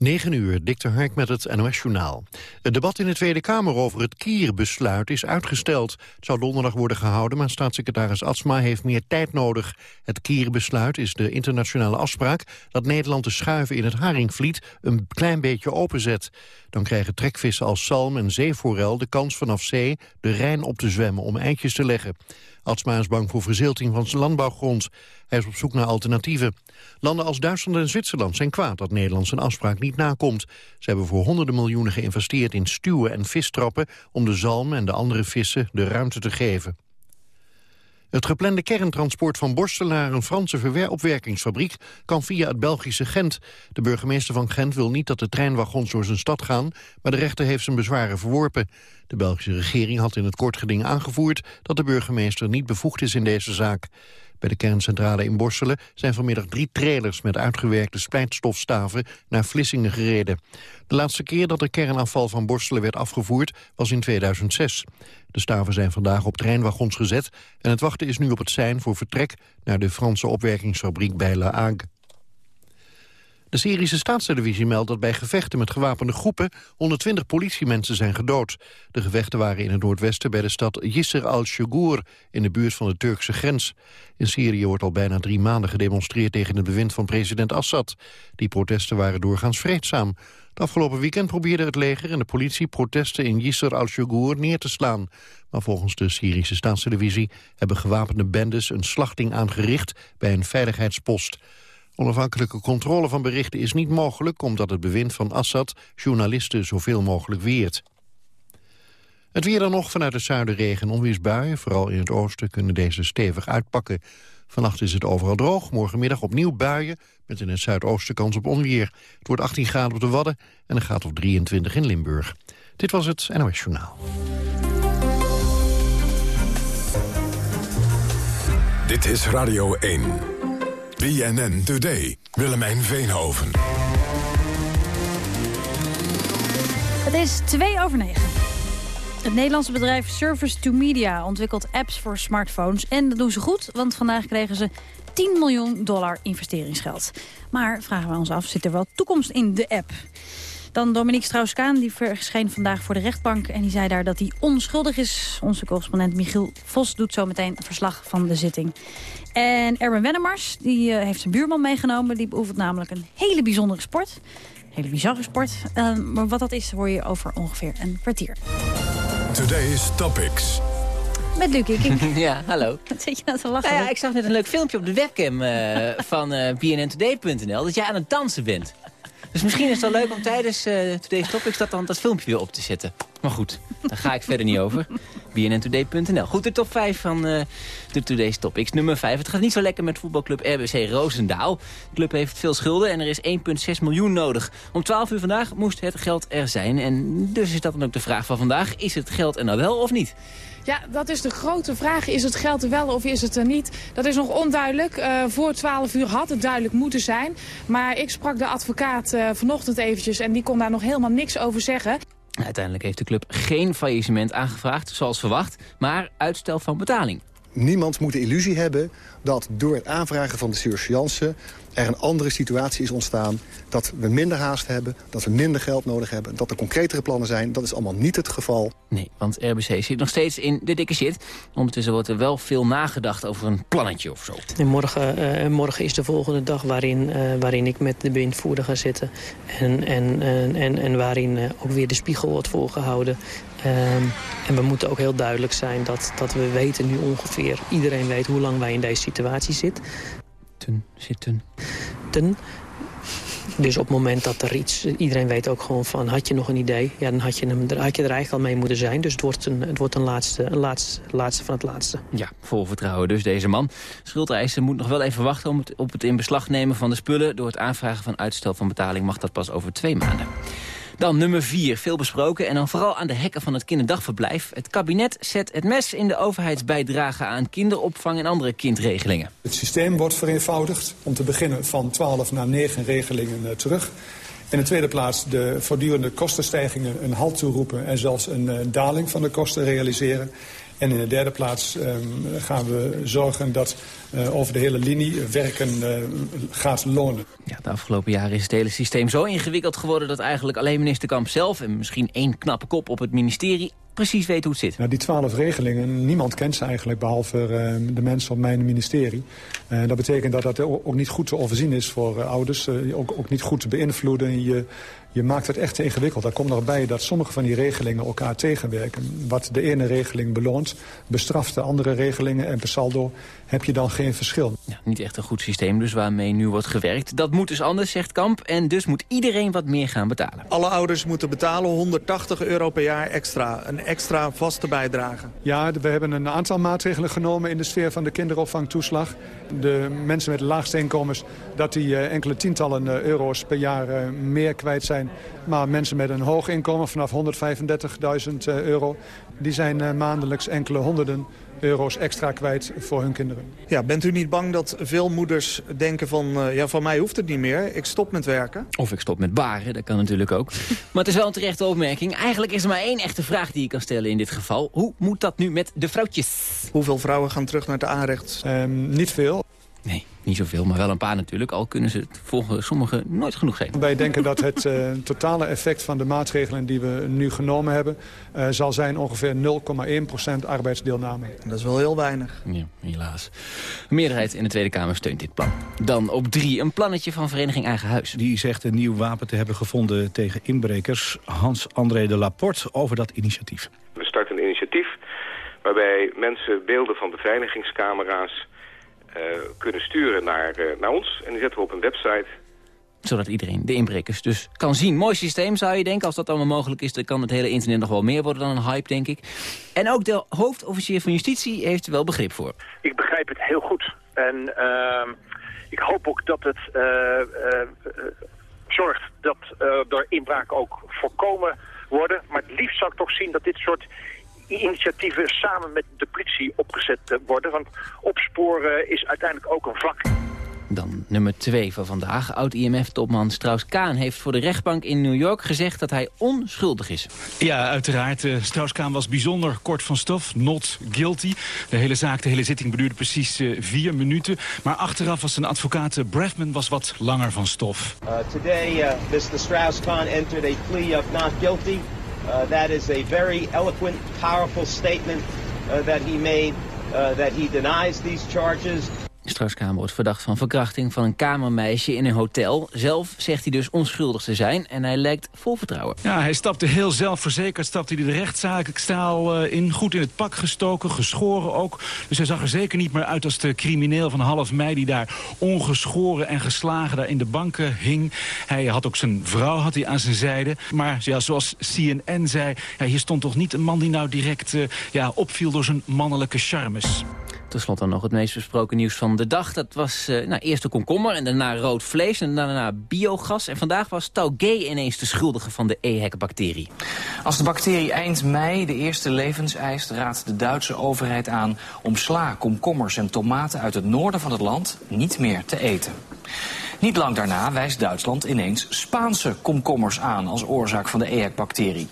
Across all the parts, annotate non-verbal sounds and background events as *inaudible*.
9 uur, Dikte Hark met het NOS-journaal. Het debat in de Tweede Kamer over het Kierbesluit is uitgesteld. Het zou donderdag worden gehouden, maar staatssecretaris Atsma heeft meer tijd nodig. Het Kierbesluit is de internationale afspraak dat Nederland de schuiven in het Haringvliet een klein beetje openzet. Dan krijgen trekvissen als zalm en zeeforel de kans vanaf zee de Rijn op te zwemmen om eitjes te leggen. Atsma is bang voor verzilting van zijn landbouwgrond. Hij is op zoek naar alternatieven. Landen als Duitsland en Zwitserland zijn kwaad dat Nederland zijn afspraak niet nakomt. Ze hebben voor honderden miljoenen geïnvesteerd in stuwen en vistrappen... om de zalm en de andere vissen de ruimte te geven. Het geplande kerntransport van Borstel naar een Franse verweropwerkingsfabriek kan via het Belgische Gent. De burgemeester van Gent wil niet dat de treinwagons door zijn stad gaan, maar de rechter heeft zijn bezwaren verworpen. De Belgische regering had in het kort geding aangevoerd dat de burgemeester niet bevoegd is in deze zaak. Bij de kerncentrale in Borselen zijn vanmiddag drie trailers met uitgewerkte splijtstofstaven naar Vlissingen gereden. De laatste keer dat de kernafval van Borselen werd afgevoerd was in 2006. De staven zijn vandaag op treinwagons gezet en het wachten is nu op het sein voor vertrek naar de Franse opwerkingsfabriek bij La Hague. De Syrische staatstelevisie meldt dat bij gevechten met gewapende groepen 120 politiemensen zijn gedood. De gevechten waren in het noordwesten bij de stad Yisr al-Shugur in de buurt van de Turkse grens. In Syrië wordt al bijna drie maanden gedemonstreerd tegen het bewind van president Assad. Die protesten waren doorgaans vreedzaam. Het afgelopen weekend probeerde het leger en de politie protesten in Yisr al-Shugur neer te slaan. Maar volgens de Syrische staatstelevisie hebben gewapende bendes een slachting aangericht bij een veiligheidspost. Onafhankelijke controle van berichten is niet mogelijk... omdat het bewind van Assad journalisten zoveel mogelijk weert. Het weer dan nog vanuit het zuiden regen en onweersbuien. Vooral in het oosten kunnen deze stevig uitpakken. Vannacht is het overal droog. Morgenmiddag opnieuw buien met in het zuidoosten kans op onweer. Het wordt 18 graden op de Wadden en een graad of 23 in Limburg. Dit was het NOS Journaal. Dit is Radio 1. BNN Today. Willemijn Veenhoven. Het is 2 over 9. Het Nederlandse bedrijf Service to Media ontwikkelt apps voor smartphones. En dat doen ze goed, want vandaag kregen ze 10 miljoen dollar investeringsgeld. Maar vragen we ons af, zit er wel toekomst in de app? Dan Dominique Strauss-Kaan, die verscheen vandaag voor de rechtbank... en die zei daar dat hij onschuldig is. Onze correspondent Michiel Vos doet zo meteen verslag van de zitting. En Erwin Wennemars, die uh, heeft zijn buurman meegenomen. Die beoefent namelijk een hele bijzondere sport. Een hele bizarre sport. Uh, maar wat dat is, hoor je over ongeveer een kwartier. Today's Topics. Met Luc *laughs* ja, hallo. Wat zit je nou te lachen? Nou ja, ik zag net een leuk filmpje op de webcam uh, van uh, bnntoday.nl... dat jij aan het dansen bent. Dus misschien is het wel leuk om tijdens uh, Today's Topics dat, dan, dat filmpje weer op te zetten. Maar goed, daar ga ik verder niet over. bnntoday.nl. Goed, de top 5 van uh, de Today's Topics. Nummer 5. Het gaat niet zo lekker met voetbalclub RBC Roosendaal. De club heeft veel schulden en er is 1,6 miljoen nodig. Om 12 uur vandaag moest het geld er zijn. En dus is dat dan ook de vraag van vandaag. Is het geld er nou wel of niet? Ja, dat is de grote vraag. Is het geld er wel of is het er niet? Dat is nog onduidelijk. Uh, voor 12 uur had het duidelijk moeten zijn. Maar ik sprak de advocaat uh, vanochtend eventjes en die kon daar nog helemaal niks over zeggen. Uiteindelijk heeft de club geen faillissement aangevraagd, zoals verwacht, maar uitstel van betaling. Niemand moet de illusie hebben dat door het aanvragen van de surseance er een andere situatie is ontstaan. Dat we minder haast hebben, dat we minder geld nodig hebben... dat er concretere plannen zijn. Dat is allemaal niet het geval. Nee, want RBC zit nog steeds in de dikke shit. Ondertussen wordt er wel veel nagedacht over een plannetje of zo. En morgen, uh, morgen is de volgende dag waarin, uh, waarin ik met de bewindvoerder ga zitten. En, en, en, en waarin uh, ook weer de spiegel wordt voorgehouden. Um, en we moeten ook heel duidelijk zijn dat, dat we weten nu ongeveer... iedereen weet hoe lang wij in deze situatie zitten zitten. Ten. Dus op het moment dat er iets... Iedereen weet ook gewoon van, had je nog een idee? Ja, dan had je, hem, had je er eigenlijk al mee moeten zijn. Dus het wordt een, het wordt een, laatste, een laatste, laatste van het laatste. Ja, vol vertrouwen dus deze man. Schuldeisen moet nog wel even wachten op het, op het in beslag nemen van de spullen. Door het aanvragen van uitstel van betaling mag dat pas over twee maanden. Dan nummer 4, veel besproken en dan vooral aan de hekken van het kinderdagverblijf. Het kabinet zet het mes in de overheidsbijdrage aan kinderopvang en andere kindregelingen. Het systeem wordt vereenvoudigd. Om te beginnen van 12 naar 9 regelingen uh, terug. In de tweede plaats de voortdurende kostenstijgingen een halt toeroepen... en zelfs een uh, daling van de kosten realiseren. En in de derde plaats ehm, gaan we zorgen dat uh, over de hele linie werken uh, gaat lonen. Ja, de afgelopen jaren is het hele systeem zo ingewikkeld geworden... dat eigenlijk alleen minister Kamp zelf en misschien één knappe kop op het ministerie precies weet hoe het zit. Nou, die twaalf regelingen, niemand kent ze eigenlijk... behalve uh, de mensen op mijn ministerie. Uh, dat betekent dat dat ook niet goed te overzien is voor uh, ouders. ook, ook niet goed te beïnvloeden. Je, je maakt het echt te ingewikkeld. Daar komt nog bij dat sommige van die regelingen elkaar tegenwerken. Wat de ene regeling beloont, bestraft de andere regelingen... en per saldo heb je dan geen verschil. Ja, niet echt een goed systeem dus waarmee nu wordt gewerkt. Dat moet dus anders, zegt Kamp. En dus moet iedereen wat meer gaan betalen. Alle ouders moeten betalen 180 euro per jaar extra. Een extra vaste bijdrage. Ja, we hebben een aantal maatregelen genomen in de sfeer van de kinderopvangtoeslag. De mensen met de laagste inkomens, dat die uh, enkele tientallen uh, euro's per jaar uh, meer kwijt zijn. Maar mensen met een hoog inkomen vanaf 135.000 euro, die zijn maandelijks enkele honderden euro's extra kwijt voor hun kinderen. Ja, bent u niet bang dat veel moeders denken van... Uh, ja, van mij hoeft het niet meer, ik stop met werken? Of ik stop met baren, dat kan natuurlijk ook. *laughs* maar het is wel een terechte opmerking. Eigenlijk is er maar één echte vraag die je kan stellen in dit geval. Hoe moet dat nu met de vrouwtjes? Hoeveel vrouwen gaan terug naar de aanrecht? Um, niet veel. Nee, niet zoveel, maar wel een paar natuurlijk. Al kunnen ze het volgens sommigen nooit genoeg zijn. Wij denken dat het uh, totale effect van de maatregelen die we nu genomen hebben... Uh, zal zijn ongeveer 0,1% arbeidsdeelname. Dat is wel heel weinig. Ja, helaas. Een meerderheid in de Tweede Kamer steunt dit plan. Dan op drie, een plannetje van Vereniging Eigen Huis. Die zegt een nieuw wapen te hebben gevonden tegen inbrekers. Hans-André de Laporte over dat initiatief. We starten een initiatief waarbij mensen beelden van beveiligingscamera's kunnen sturen naar, uh, naar ons. En die zetten we op een website. Zodat iedereen, de inbrekers, dus kan zien. Mooi systeem zou je denken. Als dat allemaal mogelijk is, dan kan het hele internet nog wel meer worden dan een hype, denk ik. En ook de hoofdofficier van Justitie heeft er wel begrip voor. Ik begrijp het heel goed. En uh, ik hoop ook dat het zorgt dat er inbraken ook voorkomen worden. Maar het liefst zou ik toch zien dat dit soort initiatieven samen met de politie opgezet worden. Want opsporen is uiteindelijk ook een vak. Dan nummer twee van vandaag. Oud-IMF-topman Strauss-Kaan heeft voor de rechtbank in New York gezegd dat hij onschuldig is. Ja, uiteraard. Uh, Strauss-Kaan was bijzonder kort van stof. Not guilty. De hele zaak, de hele zitting beduurde precies uh, vier minuten. Maar achteraf was zijn advocaat uh, Brefman was wat langer van stof. today, Mr. Strauss-Kaan entered a plea of not guilty. Uh, that is a very eloquent, powerful statement uh, that he made, uh, that he denies these charges. Strauss-Kaan wordt verdacht van verkrachting van een kamermeisje in een hotel. Zelf zegt hij dus onschuldig te zijn en hij lijkt vol vertrouwen. Ja, hij stapte heel zelfverzekerd, stapte hij de rechtszaakstaal uh, in. Goed in het pak gestoken, geschoren ook. Dus hij zag er zeker niet meer uit als de crimineel van half mei... die daar ongeschoren en geslagen daar in de banken hing. Hij had ook zijn vrouw had hij aan zijn zijde. Maar ja, zoals CNN zei, ja, hier stond toch niet een man die nou direct uh, ja, opviel door zijn mannelijke charmes. Ten slotte nog het meest besproken nieuws van de dag. Dat was uh, nou, eerst de komkommer en daarna rood vlees en daarna biogas. En vandaag was taugé ineens de schuldige van de EHEC-bacterie. Als de bacterie eind mei de eerste levens eist... raadt de Duitse overheid aan om sla, komkommers en tomaten... uit het noorden van het land niet meer te eten. Niet lang daarna wijst Duitsland ineens Spaanse komkommers aan... als oorzaak van de EHEC-bacterie.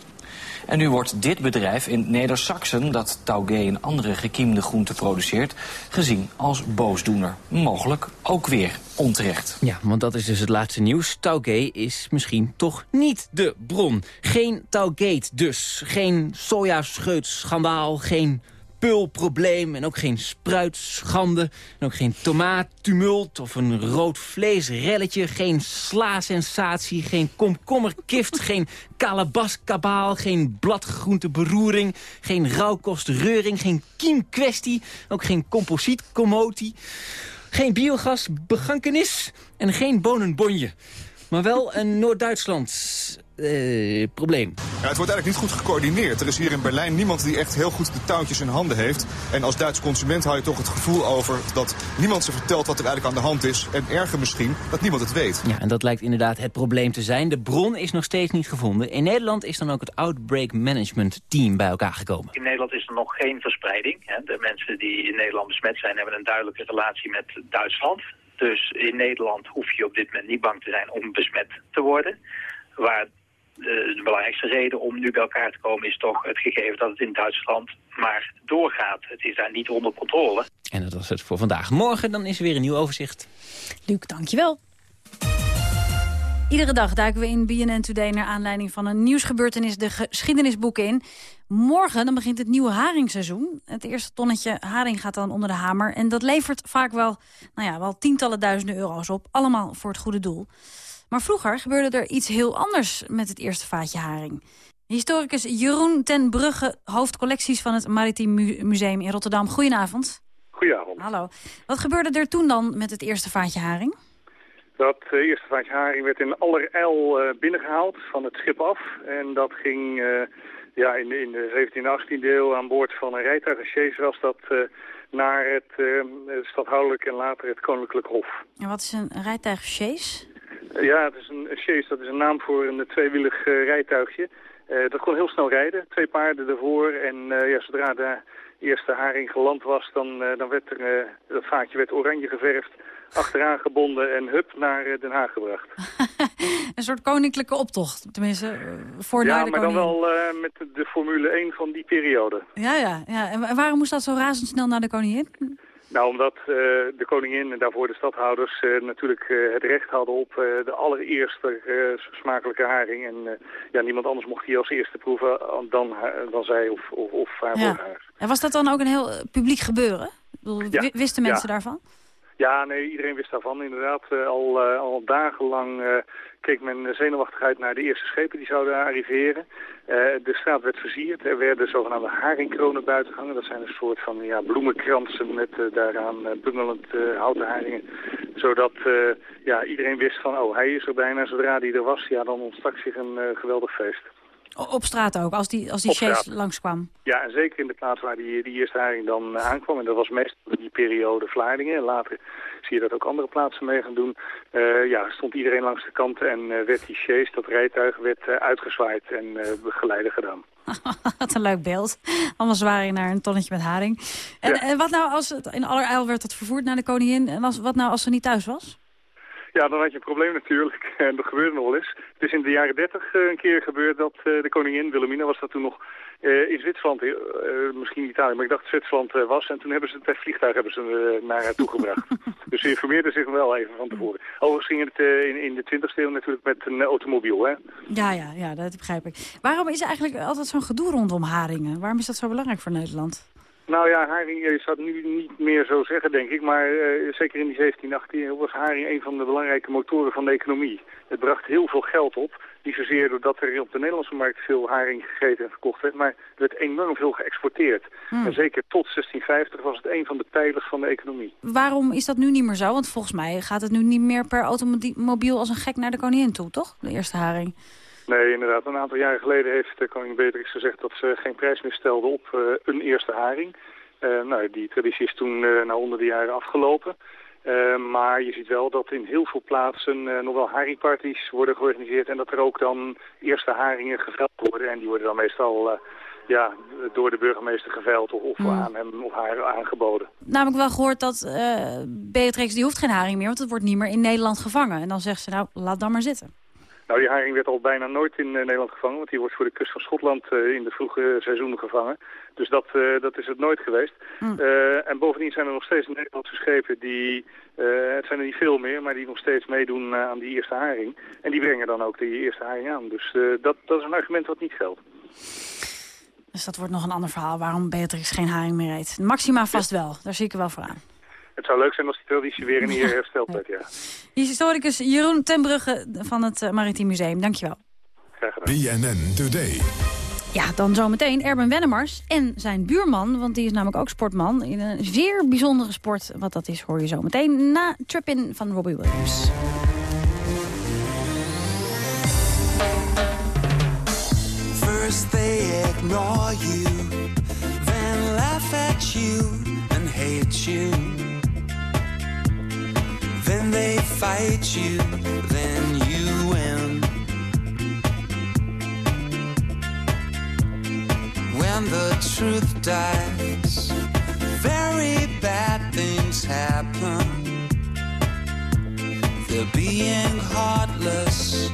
En nu wordt dit bedrijf in Neder-Saxen, dat taugé en andere gekiemde groenten produceert, gezien als boosdoener. Mogelijk ook weer onterecht. Ja, want dat is dus het laatste nieuws. Taugé is misschien toch niet de bron. Geen Taugate dus. Geen sojascheutschandaal, geen pulprobleem en ook geen spruitschande. En ook geen tomaattumult of een rood vleesrelletje. Geen sla-sensatie, geen komkommerkift, *laughs* geen kalabaskabaal, geen bladgroenteberoering, geen rauwkostreuring, geen kiemkwestie, ook geen composietcommotie, geen biogasbegankenis en geen bonenbonje. Maar wel een Noord-Duitsland uh, probleem. Ja, het wordt eigenlijk niet goed gecoördineerd. Er is hier in Berlijn niemand die echt heel goed de touwtjes in handen heeft. En als Duitse consument hou je toch het gevoel over dat niemand ze vertelt wat er eigenlijk aan de hand is. En erger misschien, dat niemand het weet. Ja, en dat lijkt inderdaad het probleem te zijn. De bron is nog steeds niet gevonden. In Nederland is dan ook het Outbreak Management Team bij elkaar gekomen. In Nederland is er nog geen verspreiding. De mensen die in Nederland besmet zijn hebben een duidelijke relatie met Duitsland. Dus in Nederland hoef je op dit moment niet bang te zijn om besmet te worden. Waar de belangrijkste reden om nu bij elkaar te komen is toch het gegeven dat het in Duitsland maar doorgaat. Het is daar niet onder controle. En dat was het voor vandaag. Morgen dan is er weer een nieuw overzicht. Luc, dankjewel. Iedere dag duiken we in BNN Today naar aanleiding van een nieuwsgebeurtenis de geschiedenisboeken in. Morgen dan begint het nieuwe haringseizoen. Het eerste tonnetje haring gaat dan onder de hamer. En dat levert vaak wel, nou ja, wel tientallen duizenden euro's op. Allemaal voor het goede doel. Maar vroeger gebeurde er iets heel anders met het eerste vaatje haring. Historicus Jeroen ten Brugge, hoofdcollecties van het Maritiem Museum in Rotterdam. Goedenavond. Goedenavond. Hallo. Wat gebeurde er toen dan met het eerste vaatje haring? Dat uh, eerste vaatje haring werd in allerijl uh, binnengehaald van het schip af. En dat ging uh, ja, in, in de 17e en 18e eeuw aan boord van een rijtuig, een chaise was dat, naar het stadhoudelijk en later het koninklijk hof. En wat is een rijtuig chaise? Ja, het is een, chaise, dat is een naam voor een tweewielig rijtuigje. dat kon heel snel rijden, twee paarden ervoor en ja, zodra de eerste haring geland was, dan, dan werd er, dat vaatje werd oranje geverfd achteraan gebonden en hup naar eh, Den Haag gebracht. *laughs* een soort koninklijke optocht, tenminste, eh, voor ja, naar de maar dan wel uh, met de Formule 1 van die periode. Ja, ja, ja. En waarom moest dat zo razendsnel naar de koningin? Nou, omdat uh, de koningin en daarvoor de stadhouders uh, natuurlijk uh, het recht hadden op de allereerste smakelijke haring. En ja, niemand anders mocht die als eerste proeven dan, dan zij of, of, of haar ja. haar. En was dat dan ook een heel publiek gebeuren? Bedoel, ja. Wisten mensen ja. daarvan? Ja, nee, iedereen wist daarvan. Inderdaad, uh, al, uh, al dagenlang uh, keek men zenuwachtig uit naar de eerste schepen die zouden arriveren. de straat werd versierd. Er werden zogenaamde haringkronen buiten gehangen. Dat zijn een soort van ja, bloemenkransen met daaraan bungelend houten haringen. Zodat ja, iedereen wist van, oh, hij is er bijna. Zodra hij er was, ja, dan ontstak zich een geweldig feest. Op straat ook, als die, als die chaise langskwam? Ja, en zeker in de plaats waar die, die eerste haring dan aankwam. En dat was meestal die periode Vlaardingen. En later zie je dat ook andere plaatsen mee gaan doen. Uh, ja, stond iedereen langs de kant en uh, werd die chaise, dat rijtuig, werd uh, uitgezwaaid en begeleiden gedaan. *laughs* Wat een leuk beeld. Allemaal zwaar naar een tonnetje met haring. En, ja. en wat nou als het in allerijl werd het vervoerd naar de koningin? En als, wat nou als ze niet thuis was? Ja, dan had je een probleem natuurlijk. *laughs* En dat gebeurde nog wel eens. Het is in de jaren dertig een keer gebeurd dat uh, de koningin, Wilhelmina was dat toen nog uh, in Zwitserland, misschien Italië, maar ik dacht Zwitserland was. En toen hebben ze het per vliegtuig hebben ze, naar haar toe gebracht. *laughs* dus ze informeerden zich wel even van tevoren. Overigens ging het in, in de 20e eeuw natuurlijk met een automobiel, hè? Ja, ja, ja, dat begrijp ik. Waarom is er eigenlijk altijd zo'n gedoe rondom haringen? Waarom is dat zo belangrijk voor Nederland? Nou ja, haring, je zou het nu niet meer zo zeggen, denk ik. Maar uh, zeker in die 17, 18 eeuw was haring een van de belangrijke motoren van de economie. Het bracht heel veel geld op. Niet zozeer doordat er op de Nederlandse markt veel haring gegeten en verkocht werd. Maar er werd enorm veel geëxporteerd. Hmm. En zeker tot 1650 was het een van de pijlers van de economie. Waarom is dat nu niet meer zo? Want volgens mij gaat het nu niet meer per automobiel als een gek naar de koningin toe, toch? De eerste haring. Nee, inderdaad. Een aantal jaren geleden heeft uh, koningin Beatrix gezegd dat ze geen prijs meer stelde op uh, een eerste haring. Uh, nou, die traditie is toen na honderden jaren afgelopen. maar je ziet wel dat in heel veel plaatsen nog wel haringparties worden georganiseerd... en dat er ook dan eerste haringen geveld worden. En die worden dan meestal ja, door de burgemeester geveild of, of mm. aan hem of haar aangeboden. Namelijk wel gehoord dat Beatrix, die hoeft geen haring meer... want het wordt niet meer in Nederland gevangen. En dan zegt ze, nou, laat dan maar zitten. Nou, die haring werd al bijna nooit in uh, Nederland gevangen, want die wordt voor de kust van Schotland uh, in de vroege seizoenen gevangen. Dus dat, uh, dat is het nooit geweest. Mm. en bovendien zijn er nog steeds Nederlandse schepen die, het zijn er niet veel meer, maar die nog steeds meedoen aan die eerste haring. En die brengen dan ook die eerste haring aan. Dus dat, dat is een argument wat niet geldt. Dus dat wordt nog een ander verhaal waarom Beatrix geen haring meer eet. Maxima vast wel, daar zie ik er wel voor aan. Het zou leuk zijn als die traditie weer in hier hersteld werd, ja. *laughs* Historicus Jeroen Tenbrugge van het eh, Maritiem Museum, dankjewel. Graag gedaan. BNN Today. Ja, dan zometeen Erben Wennemars en zijn buurman, want die is namelijk ook sportman. In een zeer bijzondere sport, wat dat is hoor je zometeen na Trip-In van Robbie Williams. First they ignore you, then laugh at you and hate you. Then they fight you, then you win. When the truth dies, very bad things happen. They're being heartless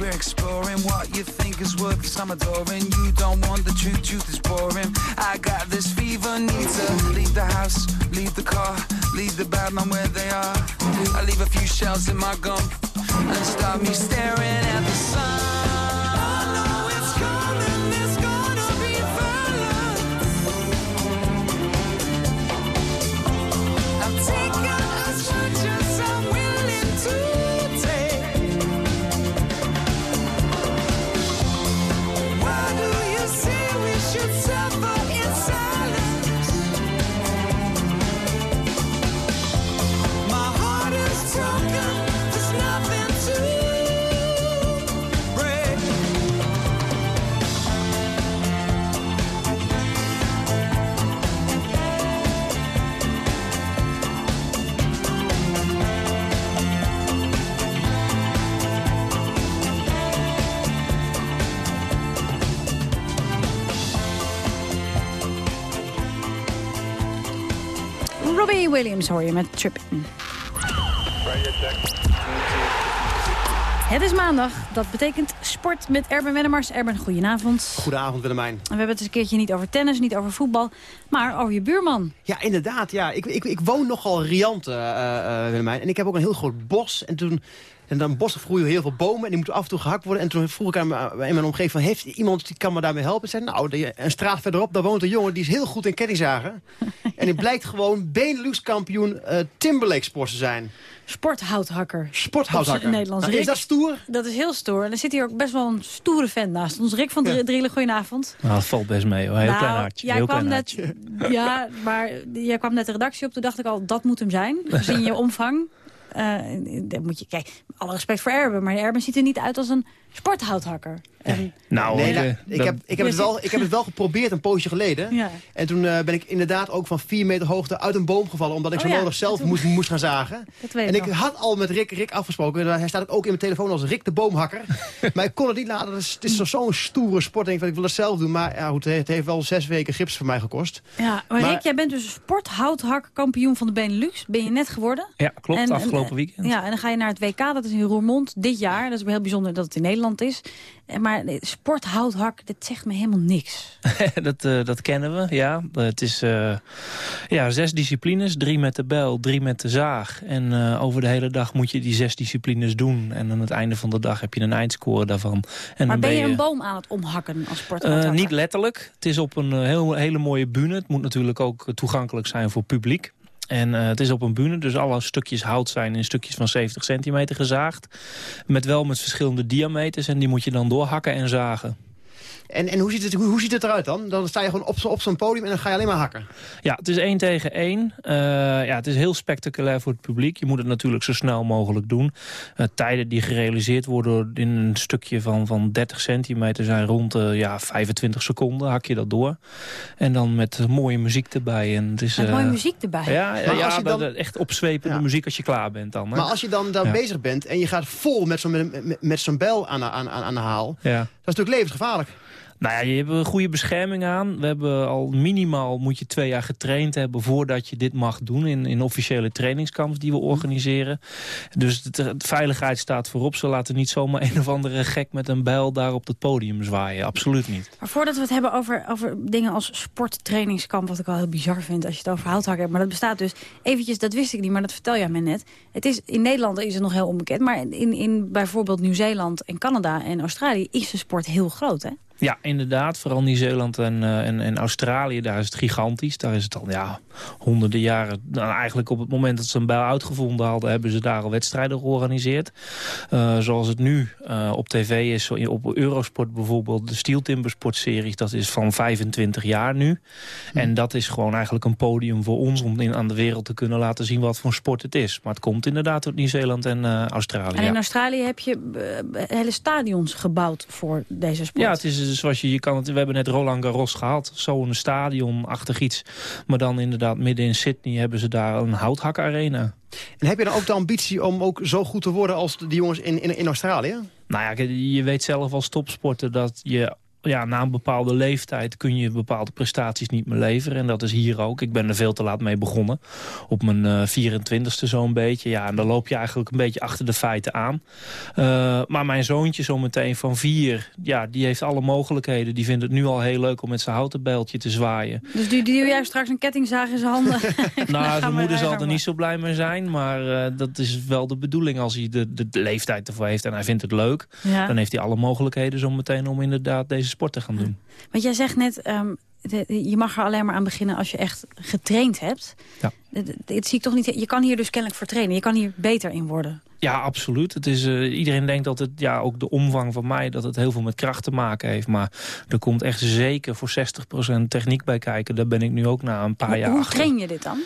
we're exploring what you think is worth some adoring. You don't want the truth, truth is boring. I got this fever, need to leave the house, leave the car, leave the bad man where they are. I leave a few shells in my gum and start me staring at the sun. Williams hoor je met Trippin. Het is maandag. Dat betekent sport met Erben Wennemars. Erben, goedenavond. Goedenavond Willemijn. En we hebben het eens een keertje niet over tennis, niet over voetbal, maar over je buurman. Ja, inderdaad. Ja. Ik, ik, ik woon nogal riant, eh, Willemijn. En ik heb ook een heel groot bos. En toen... En dan bossen groeien heel veel bomen en die moeten af en toe gehakt worden. En toen vroeg ik aan mijn- in mijn omgeving van, heeft iemand die kan me daarmee helpen? Zei, nou, de- een straat verderop, daar woont een jongen die is heel goed in kettingzagen. *laughs* en die blijkt gewoon Benelux-kampioen eh Timberlake Sports te zijn. Sporthouthakker. Sporthouthakker. Nederlands. Nou, is dat stoer? Dat is heel stoer. En er zit hier ook best wel een stoere vent naast ons. Rick van Dr- Drillen, goedenavond. Nou, dat valt best mee hoor. Heel Nou, klein hartje. Jij heel kwam klein net, hartje. ja, maar jij kwam net de redactie op. Toen dacht ik al, dat moet hem zijn. Gezien je omvang. Dat moet je, kijk, alle respect voor Erben. Maar Erben ziet er niet uit als een sporthouthakker. En, Nou, Nee, nou, eh, ik, heb, ik, heb het wel, ik heb het wel geprobeerd een poosje geleden. Ja. En toen eh, ben ik inderdaad ook van vier meter hoogte uit een boom gevallen... omdat ik Oh zo ja, nodig zelf toen- moest, moest gaan zagen. *laughs* Dat weet en ik nog. had al met Rick, Rick afgesproken. Hij staat ook in mijn telefoon als Rick de boomhakker. *laughs* maar ik kon het niet laten. Het is, het is zo- zo'n stoere sport. Ik, ik wil het zelf doen. Maar ja, goed, het heeft wel zes weken gips voor mij gekost. Ja, maar, Maar- Rick, jij bent dus sporthouthakkampioen van de Benelux. Ben je net geworden? Ja, klopt. En- afgelopen en- weekend. Ja, en dan ga je naar het WK, dat is in Roermond dit jaar. Dat is heel bijzonder dat het in Nederland is. En Maar nee, sporthouthak, dit zegt me helemaal niks. *laughs* dat, eh, dat kennen we, ja. Het is eh, ja, zes disciplines. Drie met de bijl, drie met de zaag. En eh, over de hele dag moet je die zes disciplines doen. En aan het einde van de dag heb je een eindscore daarvan. En maar ben je een boom aan het omhakken als Eh, sporthouthakker? niet letterlijk. Het is op een eh, heel, hele mooie bühne. Het moet natuurlijk ook eh, toegankelijk zijn voor publiek. En eh, het is op een bühne, dus alle stukjes hout zijn in stukjes van 70 centimeter gezaagd. Met wel met verschillende diameters en die moet je dan doorhakken en zagen. En, en hoe, ziet het, hoe, hoe ziet het eruit dan? Dan sta je gewoon op, zo- op zo'n podium en dan ga je alleen maar hakken. Ja, het is één tegen één. Eh, ja, het is heel spectaculair voor het publiek. Je moet het natuurlijk zo snel mogelijk doen. Eh, tijden die gerealiseerd worden in een stukje van, van 30 centimeter zijn rond de ja, 25 seconden. Hak je dat door. En dan met mooie muziek erbij. En het is, Met mooie muziek erbij. Ja, Maar ja, als je dan- echt opzwepende muziek als je klaar bent dan. Hè? Maar als je dan daar Ja. bezig bent en je gaat vol met zo'n met, met zo'n bel aan, de- aan, aan, aan de haal... Ja. dat is natuurlijk levensgevaarlijk. Nou ja, je hebt een goede bescherming aan. We hebben al minimaal moet je twee jaar getraind hebben voordat je dit mag doen in, in officiële trainingskamps die we organiseren. Dus de, de veiligheid staat voorop. Ze laten niet zomaar een of andere gek met een bijl daar op het podium zwaaien. Absoluut niet. Maar voordat we het hebben over, over dingen als sporttrainingskamp... wat ik al heel bizar vind als je het over houthakken hebt... maar dat bestaat dus, eventjes, dat wist ik niet, maar dat vertel jij me net. Het is, in Nederland is het nog heel onbekend... maar in, in bijvoorbeeld Nieuw-Zeeland en Canada en Australië... is de sport heel groot, hè? Ja, inderdaad. Vooral Nieuw-Zeeland en, uh, en, en, Australië, daar is het gigantisch. Daar is het al ja, honderden jaren. Nou, eigenlijk op het moment dat ze een bijl uitgevonden hadden... hebben ze daar al wedstrijden georganiseerd. Uh, zoals het nu uh, op tv is, op Eurosport bijvoorbeeld... de Steel Timber Sport-series, dat is van 25 jaar nu. Hm. En dat is gewoon eigenlijk een podium voor ons... om in, aan de wereld te kunnen laten zien wat voor sport het is. Maar het komt inderdaad uit Nieuw-Zeeland en Australië. En in Australië heb je hele stadions gebouwd voor deze sport? Ja, het is zoals je, je kan het, we hebben net Roland Garros gehad. Zo'n stadionachtig iets. Maar dan inderdaad midden in Sydney hebben ze daar een houthak-arena. En heb je dan ook de ambitie om ook zo goed te worden als die jongens in, in, in Australië? Nou ja, je weet zelf als topsporter dat je ja, na een bepaalde leeftijd kun je bepaalde prestaties niet meer leveren. En dat is hier ook. Ik ben er veel te laat mee begonnen. Op mijn uh, 24ste zo'n beetje. Ja, en dan loop je eigenlijk een beetje achter de feiten aan. Uh, maar mijn zoontje zometeen van vier, ja, die heeft alle mogelijkheden. Die vindt het nu al heel leuk om met zijn houten bijltje te zwaaien. Dus die, die juist straks een kettingzaag in zijn handen? *laughs* *laughs* nou, zijn moeder zal er niet zo blij mee zijn. Maar uh, dat is wel de bedoeling als hij de, de, de, leeftijd ervoor heeft en hij vindt het leuk. Ja. Dan heeft hij alle mogelijkheden zometeen om inderdaad deze sport te gaan doen. Want jij zegt net, um, de, je mag er alleen maar aan beginnen als je echt getraind hebt. Ja. Het zie ik toch niet. Je kan hier dus kennelijk voor trainen. Je kan hier beter in worden. Ja, absoluut. Het is, uh, iedereen denkt dat het, ja, ook de omvang van mij, dat het heel veel met kracht te maken heeft. Maar er komt echt zeker voor 60% techniek bij kijken. Daar ben ik nu ook na een paar maar jaar Hoe achter. train je dit dan?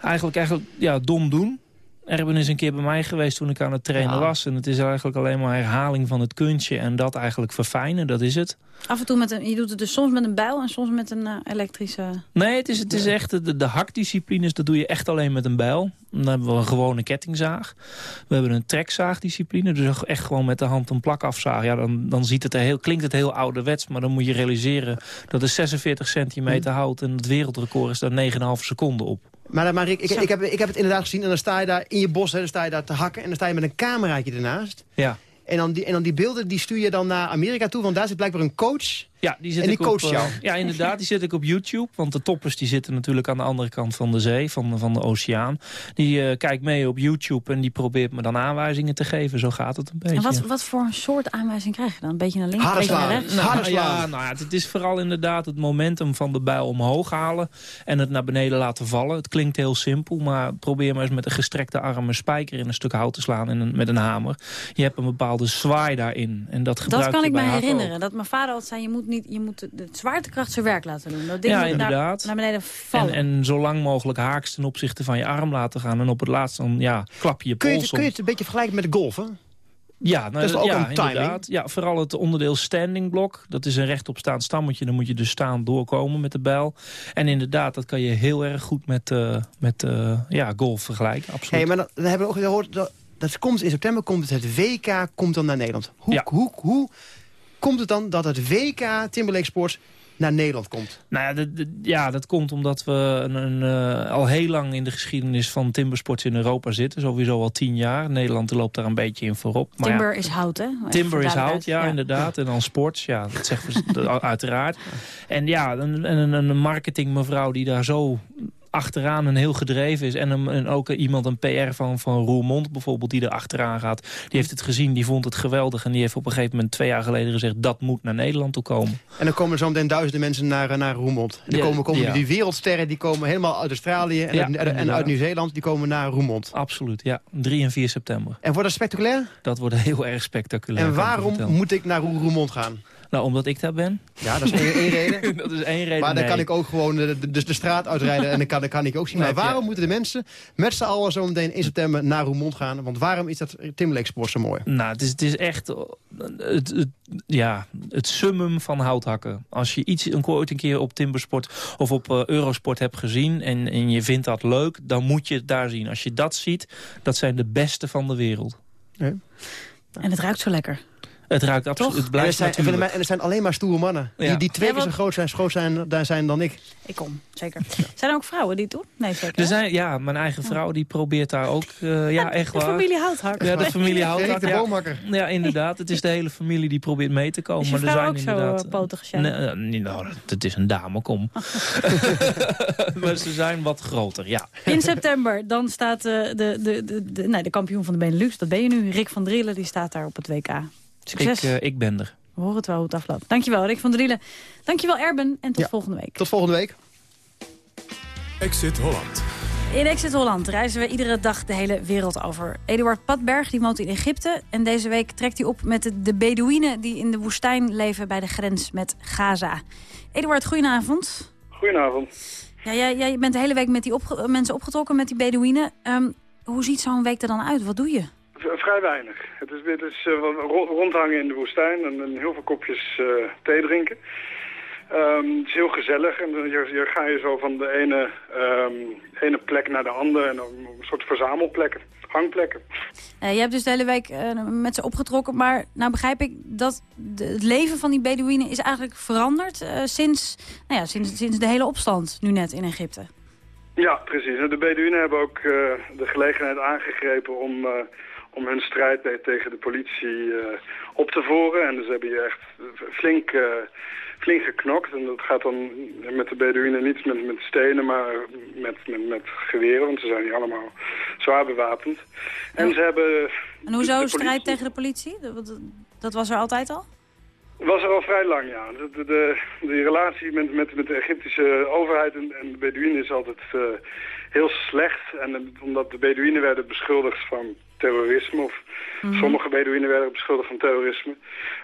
Eigenlijk, eigenlijk ja, dom doen. Erben is een keer bij mij geweest toen ik aan het trainen ja. was. En het is eigenlijk alleen maar herhaling van het kunstje. En dat eigenlijk verfijnen, dat is het. Af en toe met een, je doet het dus soms met een bijl en soms met een uh, elektrische... Nee, het is, het is echt de, de hakdisciplines, dat doe je echt alleen met een bijl. Dan hebben we een gewone kettingzaag. We hebben een trekzaagdiscipline, dus echt gewoon met de hand een plak afzagen. Ja, dan, dan ziet het er heel, klinkt het heel ouderwets, maar dan moet je realiseren... dat er 46 centimeter hout en het wereldrecord is daar 9,5 seconden op. Maar, maar Rick, ik, ik, heb, ik heb het inderdaad gezien en dan sta je daar in je bos, hè, dan sta je daar te hakken... en dan sta je met een cameraatje ernaast. Ja. En dan, die, en dan die beelden die stuur je dan naar Amerika toe, want daar zit blijkbaar een coach... Ja, die zit en die ik coach op, jou. Uh, *laughs* ja, inderdaad, die zit ik op YouTube. Want de toppers die zitten natuurlijk aan de andere kant van de zee, van, van de oceaan. Die uh, kijkt mee op YouTube en die probeert me dan aanwijzingen te geven. Zo gaat het een beetje. En wat, wat voor een soort aanwijzing krijg je dan? Een beetje naar links, een beetje naar rechts? Nou, ja, nou ja, het is vooral inderdaad het momentum van de bijl omhoog halen... en het naar beneden laten vallen. Het klinkt heel simpel, maar probeer maar eens met een gestrekte arm... een spijker in een stuk hout te slaan en een, met een hamer. Je hebt een bepaalde zwaai daarin. En dat, dat kan je ik me herinneren. ook. Dat mijn vader altijd zei, je moet, niet, je moet de zwaartekracht zijn werk laten doen. Dat ding Ja, inderdaad. Naar, naar beneden vallen. En, en zo lang mogelijk haaks ten opzichte van je arm laten gaan. En op het laatst dan ja, klap je je Kun je, het, kun je het een beetje vergelijken met de golfen? Ja, nou, Dat is ook ja, een timing. inderdaad. Ja, vooral het onderdeel standing block. Dat is een rechtopstaand stammetje. Dan moet je dus staan doorkomen met de bijl. En inderdaad, dat kan je heel erg goed met, uh, met uh, ja, golf vergelijken. Absoluut. Hey, maar dan, dan hebben we ook gehoord... Dat, dat komt in september komt het, het WK komt dan naar Nederland. Hoe, Ja. hoe, hoe komt het dan dat het WK Timberlake Sports naar Nederland komt? Nou ja, de- de- ja, dat komt omdat we een, een, eh, al heel lang in de geschiedenis van timbersports in Europa zitten. Sowieso al tien jaar. Nederland loopt daar een beetje in voorop. Maar ja, Timber is hout, hè? Even Timber is hout, ja, inderdaad. En dan sports, ja, dat zeggen we *laughs* uiteraard. En ja, een, een, een marketingmevrouw die daar zo achteraan en heel gedreven is. En, een, en ook iemand, een PR van, van Roermond bijvoorbeeld, die er achteraan gaat. Die heeft het gezien, die vond het geweldig. En die heeft op een gegeven moment twee jaar geleden gezegd... dat moet naar Nederland toe komen. En dan komen er zo meteen duizenden mensen naar, eh, naar Roermond. En dan Ja, komen, komen ja. die wereldsterren die komen helemaal uit Australië en, Ja, uit, en uit inderdaad. Nieuw-Zeeland. Die komen naar Roermond. Absoluut, ja. 3 en 4 september. En wordt dat spectaculair? Dat wordt heel erg spectaculair. en waarom moet ik naar Roer- Roermond gaan? Nou, omdat ik daar ben. Ja, dat is één, één reden. *laughs* dat is één reden. Maar dan nee. kan ik ook gewoon de, de, de straat uitrijden en dan kan, dan kan ik ook zien. Maar waarom moeten de mensen met z'n allen zo meteen in september naar Roermond gaan? Want waarom is dat Timberlake Sport zo mooi? Nou, het is, het is echt het, het, ja, het summum van houthakken. Als je iets een, ooit een keer op Timbersport of op eh, Eurosport hebt gezien... En, en je vindt dat leuk, dan moet je het daar zien. Als je dat ziet, dat zijn de beste van de wereld. En het ruikt zo lekker. Het ruikt absoluut, het En er, zijn, natuurlijk. en er zijn alleen maar stoere mannen. Ja. Die, die twee Ja, keer zo groot zijn, groot zijn, daar zijn dan ik. Ik kom, zeker. Zijn er ook vrouwen die het doen? Nee, zeker. Er zijn, ja, mijn eigen vrouw die probeert daar ook, eh, ja, echt de waar. familie Houthak. Ja, de familie Houthak. Erik de ja. boomhakker. Ja, is de hele familie die probeert mee te komen. Is je maar er vrouw zijn ook zo inderdaad... eh, potig? Nee, eh, niet- nou, dat- het is een dame, kom. *laughs* *laughs* maar ze zijn wat groter, ja. In september dan staat eh, de, de, de, de, nee, de kampioen van de Benelux, dat ben je nu, Rick van Drielen, die staat daar op het WK. Succes. Ik, eh, ik ben er. We horen het wel hoe het afloopt. Dankjewel, Rick van Drielen. Dankjewel, Erben. En tot Ja. volgende week. Tot volgende week. Exit Holland. In Exit Holland reizen we iedere dag de hele wereld over. Eduard Padberg die woont in Egypte. En deze week trekt hij op met de, Bedouinen die in de woestijn leven bij de grens met Gaza. Eduard, goedenavond. Goedenavond. Ja, jij, jij bent de hele week met die opge- mensen opgetrokken met die Bedouinen. Ehm, hoe ziet zo'n week er dan uit? Wat doe je? Vrij weinig. Het is, het is eh, rondhangen in de woestijn en, en heel veel kopjes eh, thee drinken. Ehm, het is heel gezellig en je, je ga je zo van de ene, ehm, ene plek naar de andere en een soort verzamelplekken, hangplekken. Eh, je hebt dus de hele week met ze opgetrokken. Maar nou begrijp ik dat de- het leven van die Bedouinen is eigenlijk veranderd... sinds, nou ja, sinds, sinds de hele opstand nu net in Egypte. Ja, precies. En de Beduïnen hebben ook de gelegenheid aangegrepen om, om hun strijd te- tegen de politie eh, op te voeren. En dus hebben je echt flink, eh, flink geknokt. En dat gaat dan met de Beduïnen niet met, met stenen, maar met, met, met geweren. Want ze zijn hier allemaal zwaar bewapend. En ze hebben... En hoezo de politie- strijd tegen de politie? Dat, dat was er altijd al? was er al vrij lang, ja. De, de, de, relatie met, met, met de Egyptische overheid en, en de Bedouinen is altijd eh, heel slecht. En omdat de Bedouinen werden beschuldigd van terrorisme, of sommige Bedouinen werden beschuldigd van terrorisme,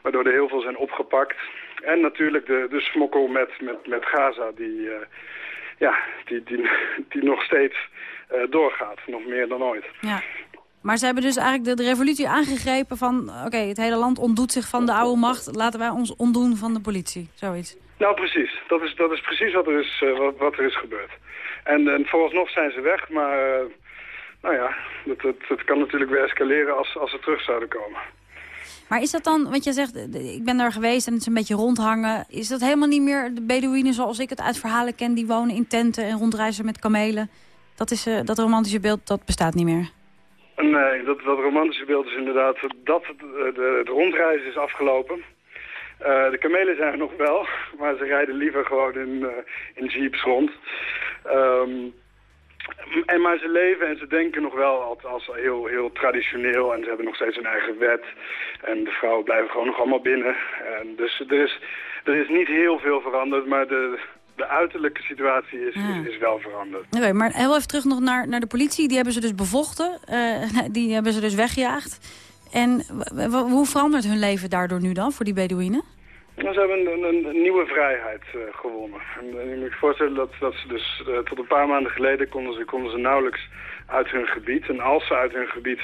waardoor er heel veel zijn opgepakt. En natuurlijk de, de smokkel met, met, met Gaza, die, eh, ja, die, die, die nog steeds eh, doorgaat, nog meer dan ooit. Ja. Maar ze hebben dus eigenlijk de, de revolutie aangegrepen van... oké, het hele land ontdoet zich van de oude macht. Laten wij ons ontdoen van de politie. Zoiets. Nou, precies. Dat is, dat is precies wat er is, eh, wat, wat er is gebeurd. En, en vooralsnog zijn ze weg, maar nou ja, het, het, het kan natuurlijk weer escaleren als, als ze terug zouden komen. Maar is dat dan, want je zegt, eh, ik ben daar geweest en het is een beetje rondhangen. Is dat helemaal niet meer de Bedouinen zoals ik het uit verhalen ken... die wonen in tenten en rondreizen met kamelen? Dat, is, eh, dat romantische beeld, dat bestaat niet meer. Nee, dat, dat romantische beeld is inderdaad dat het, de, het rondreizen is afgelopen. Eh, de kamelen zijn er nog wel, *laughs* maar ze rijden liever gewoon in, eh, in jeeps rond. Ehm, en, maar ze leven en ze denken nog wel als, als heel, heel traditioneel en ze hebben nog steeds een eigen wet. En de vrouwen blijven gewoon nog allemaal binnen. En dus er is, er is niet heel veel veranderd, maar de, de uiterlijke situatie is, is, is wel veranderd. Oké, maar heel even terug nog naar, naar de politie. Die hebben ze dus bevochten. eh, *laughs* die hebben ze dus weggejaagd. En hoe verandert hun leven daardoor nu dan voor die Bedouinen? Ze hebben een, een, een nieuwe vrijheid eh, gewonnen. En, eh, je moet je voorstellen dat, dat ze dus eh, tot een paar maanden geleden konden ze, konden ze nauwelijks uit hun gebied. En als ze uit hun gebied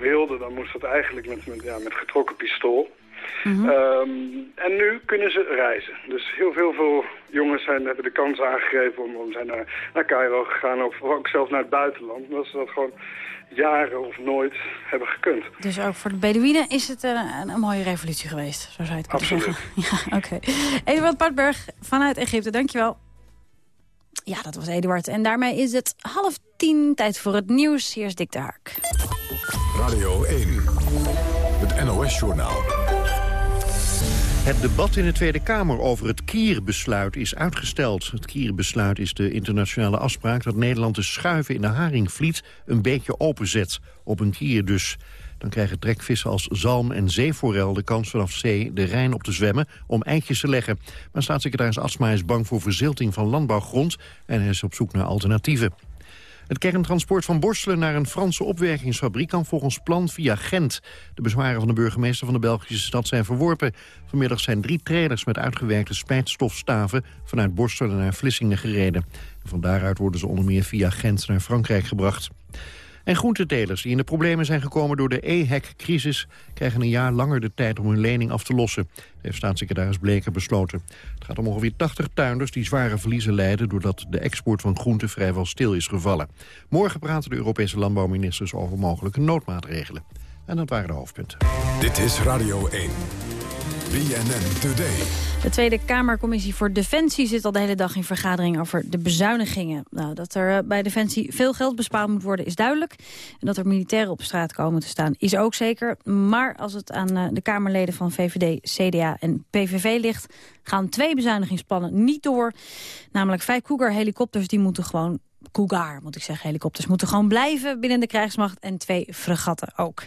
wilden, dan moest dat eigenlijk met, met, ja, met getrokken pistool. Ehm, en nu kunnen ze reizen. Dus heel veel, veel jongens zijn, hebben de kans aangegrepen om, om zijn naar, naar Cairo gegaan of ook zelfs naar het buitenland. Omdat ze dat gewoon jaren of nooit hebben gekund. Dus ook voor de Bedouinen is het een, een, een mooie revolutie geweest. Zo zou je het kunnen Absoluut. zeggen. *laughs* Ja, oké. Eduard Partberg vanuit Egypte, dankjewel. Ja, dat was Eduard. En daarmee is het half tien tijd voor het nieuws. Hier is Dick de Hark. Radio 1, het NOS-journaal. Het debat in de Tweede Kamer over het Kierbesluit is uitgesteld. Het Kierbesluit is de internationale afspraak dat Nederland de schuiven in de Haringvliet een beetje openzet. Op een kier dus. Dan krijgen trekvissen als zalm en zeeforel de kans vanaf zee de Rijn op te zwemmen om eitjes te leggen. Maar staatssecretaris Asma is bang voor verzilting van landbouwgrond en is op zoek naar alternatieven. Het kerntransport van Borstelen naar een Franse opwerkingsfabriek kan volgens plan via Gent. De bezwaren van de burgemeester van de Belgische stad zijn verworpen. Vanmiddag zijn drie trailers met uitgewerkte spijtstofstaven vanuit Borstelen naar Vlissingen gereden. En van daaruit worden ze onder meer via Gent naar Frankrijk gebracht. En groentetelers die in de problemen zijn gekomen door de EHEC-crisis... krijgen een jaar langer de tijd om hun lening af te lossen. Dat heeft staatssecretaris Bleker besloten. Het gaat om ongeveer 80 tuinders die zware verliezen lijden... doordat de export van groenten vrijwel stil is gevallen. Morgen praten de Europese landbouwministers over mogelijke noodmaatregelen. En dat waren de hoofdpunten. Dit is Radio 1. De Tweede Kamercommissie voor Defensie zit al de hele dag in vergadering over de bezuinigingen. Nou, dat er eh, bij Defensie veel geld bespaard moet worden is duidelijk. En dat er militairen op straat komen te staan is ook zeker. Maar als het aan eh, de Kamerleden van VVD, CDA en PVV ligt... gaan twee bezuinigingsplannen niet door. Namelijk vijf Cougar-helikopters die moeten gewoon Cougar, moet ik zeggen, helikopters moeten gewoon blijven binnen de krijgsmacht en twee fregatten ook.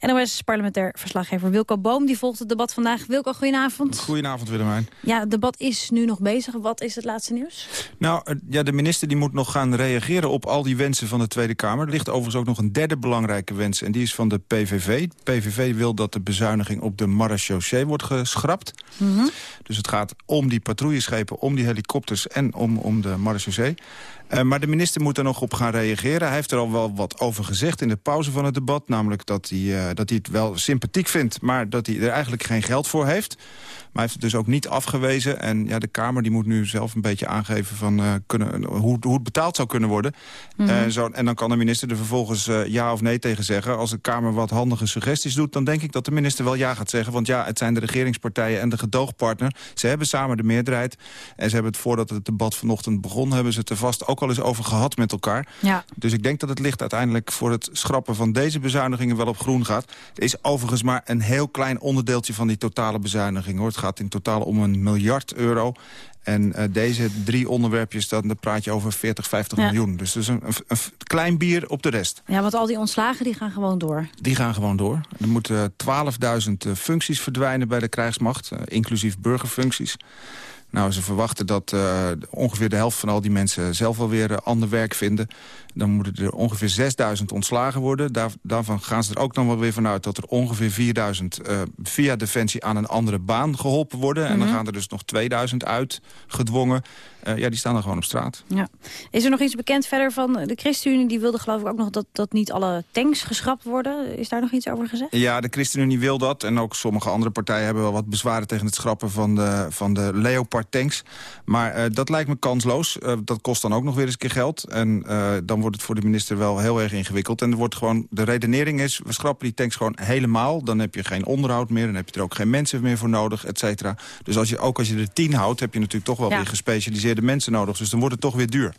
NOS-parlementair verslaggever Wilco Boom die volgt het debat vandaag. Wilco, goedenavond. Goedenavond, Willemijn. Ja, het debat is nu nog bezig. Wat is het laatste nieuws? Nou, ja, de minister die moet nog gaan reageren op al die wensen van de Tweede Kamer. Er ligt overigens ook nog een derde belangrijke wens en die is van de PVV. De PVV wil dat de bezuiniging op de marechaussee wordt geschrapt. Mhm. Dus het gaat om die patrouilleschepen, om die helikopters en om, om de marechaussee. Uh, maar de minister moet er nog op gaan reageren. Hij heeft er al wel wat over gezegd in de pauze van het debat. Namelijk dat hij, uh, dat hij het wel sympathiek vindt... maar dat hij er eigenlijk geen geld voor heeft. Maar hij heeft het dus ook niet afgewezen. En ja, de Kamer die moet nu zelf een beetje aangeven... Van, uh, kunnen, hoe, hoe het betaald zou kunnen worden. Mm -hmm. zo, en dan kan de minister er vervolgens ja of nee tegen zeggen. Als de Kamer wat handige suggesties doet... dan denk ik dat de minister wel ja gaat zeggen. Want ja, het zijn de regeringspartijen en de gedoogpartner. Ze hebben samen de meerderheid. En ze hebben het voordat het debat vanochtend begon... hebben ze het er vast ook al eens over gehad met elkaar. Ja. Dus ik denk dat het licht uiteindelijk voor het schrappen van deze bezuinigingen wel op groen gaat. Het is overigens maar een heel klein onderdeeltje van die totale bezuiniging. Hoor. Het gaat in totaal om een miljard euro. En uh, deze drie onderwerpjes, dan, dan praat je over 40, 50 Ja. miljoen. Dus is een, een, klein bier op de rest. Ja, want al die ontslagen die gaan gewoon door. Die gaan gewoon door. Er moeten 12.000 functies verdwijnen bij de krijgsmacht, uh, inclusief burgerfuncties. Nou, ze verwachten dat uh, ongeveer de helft van al die mensen zelf wel weer uh, ander werk vinden. Dan moeten er ongeveer 6000 ontslagen worden. Daar, daarvan gaan ze er ook dan wel weer vanuit dat er ongeveer 4000 uh, via Defensie aan een andere baan geholpen worden. Mm -hmm. En dan gaan er dus nog 2000 uit, gedwongen. Uh, ja, die staan dan gewoon op straat. Ja. Is er nog iets bekend verder van de ChristenUnie? Die wilde geloof ik ook nog dat, dat niet alle tanks geschrapt worden. Is daar nog iets over gezegd? Ja, de ChristenUnie wil dat. En ook sommige andere partijen hebben wel wat bezwaren tegen het schrappen van de, van de Leopard tanks. Maar uh, dat lijkt me kansloos. Dat kost dan ook nog weer eens een keer geld. En dan wordt het voor de minister wel heel erg ingewikkeld. En er wordt gewoon, de redenering is, we schrappen die tanks gewoon helemaal. Dan heb je geen onderhoud meer. Dan heb je er ook geen mensen meer voor nodig, et cetera. Dus als je, ook als je er tien houdt, heb je natuurlijk toch wel ja. weer gespecialiseerde mensen nodig. Dus dan wordt het toch weer duur.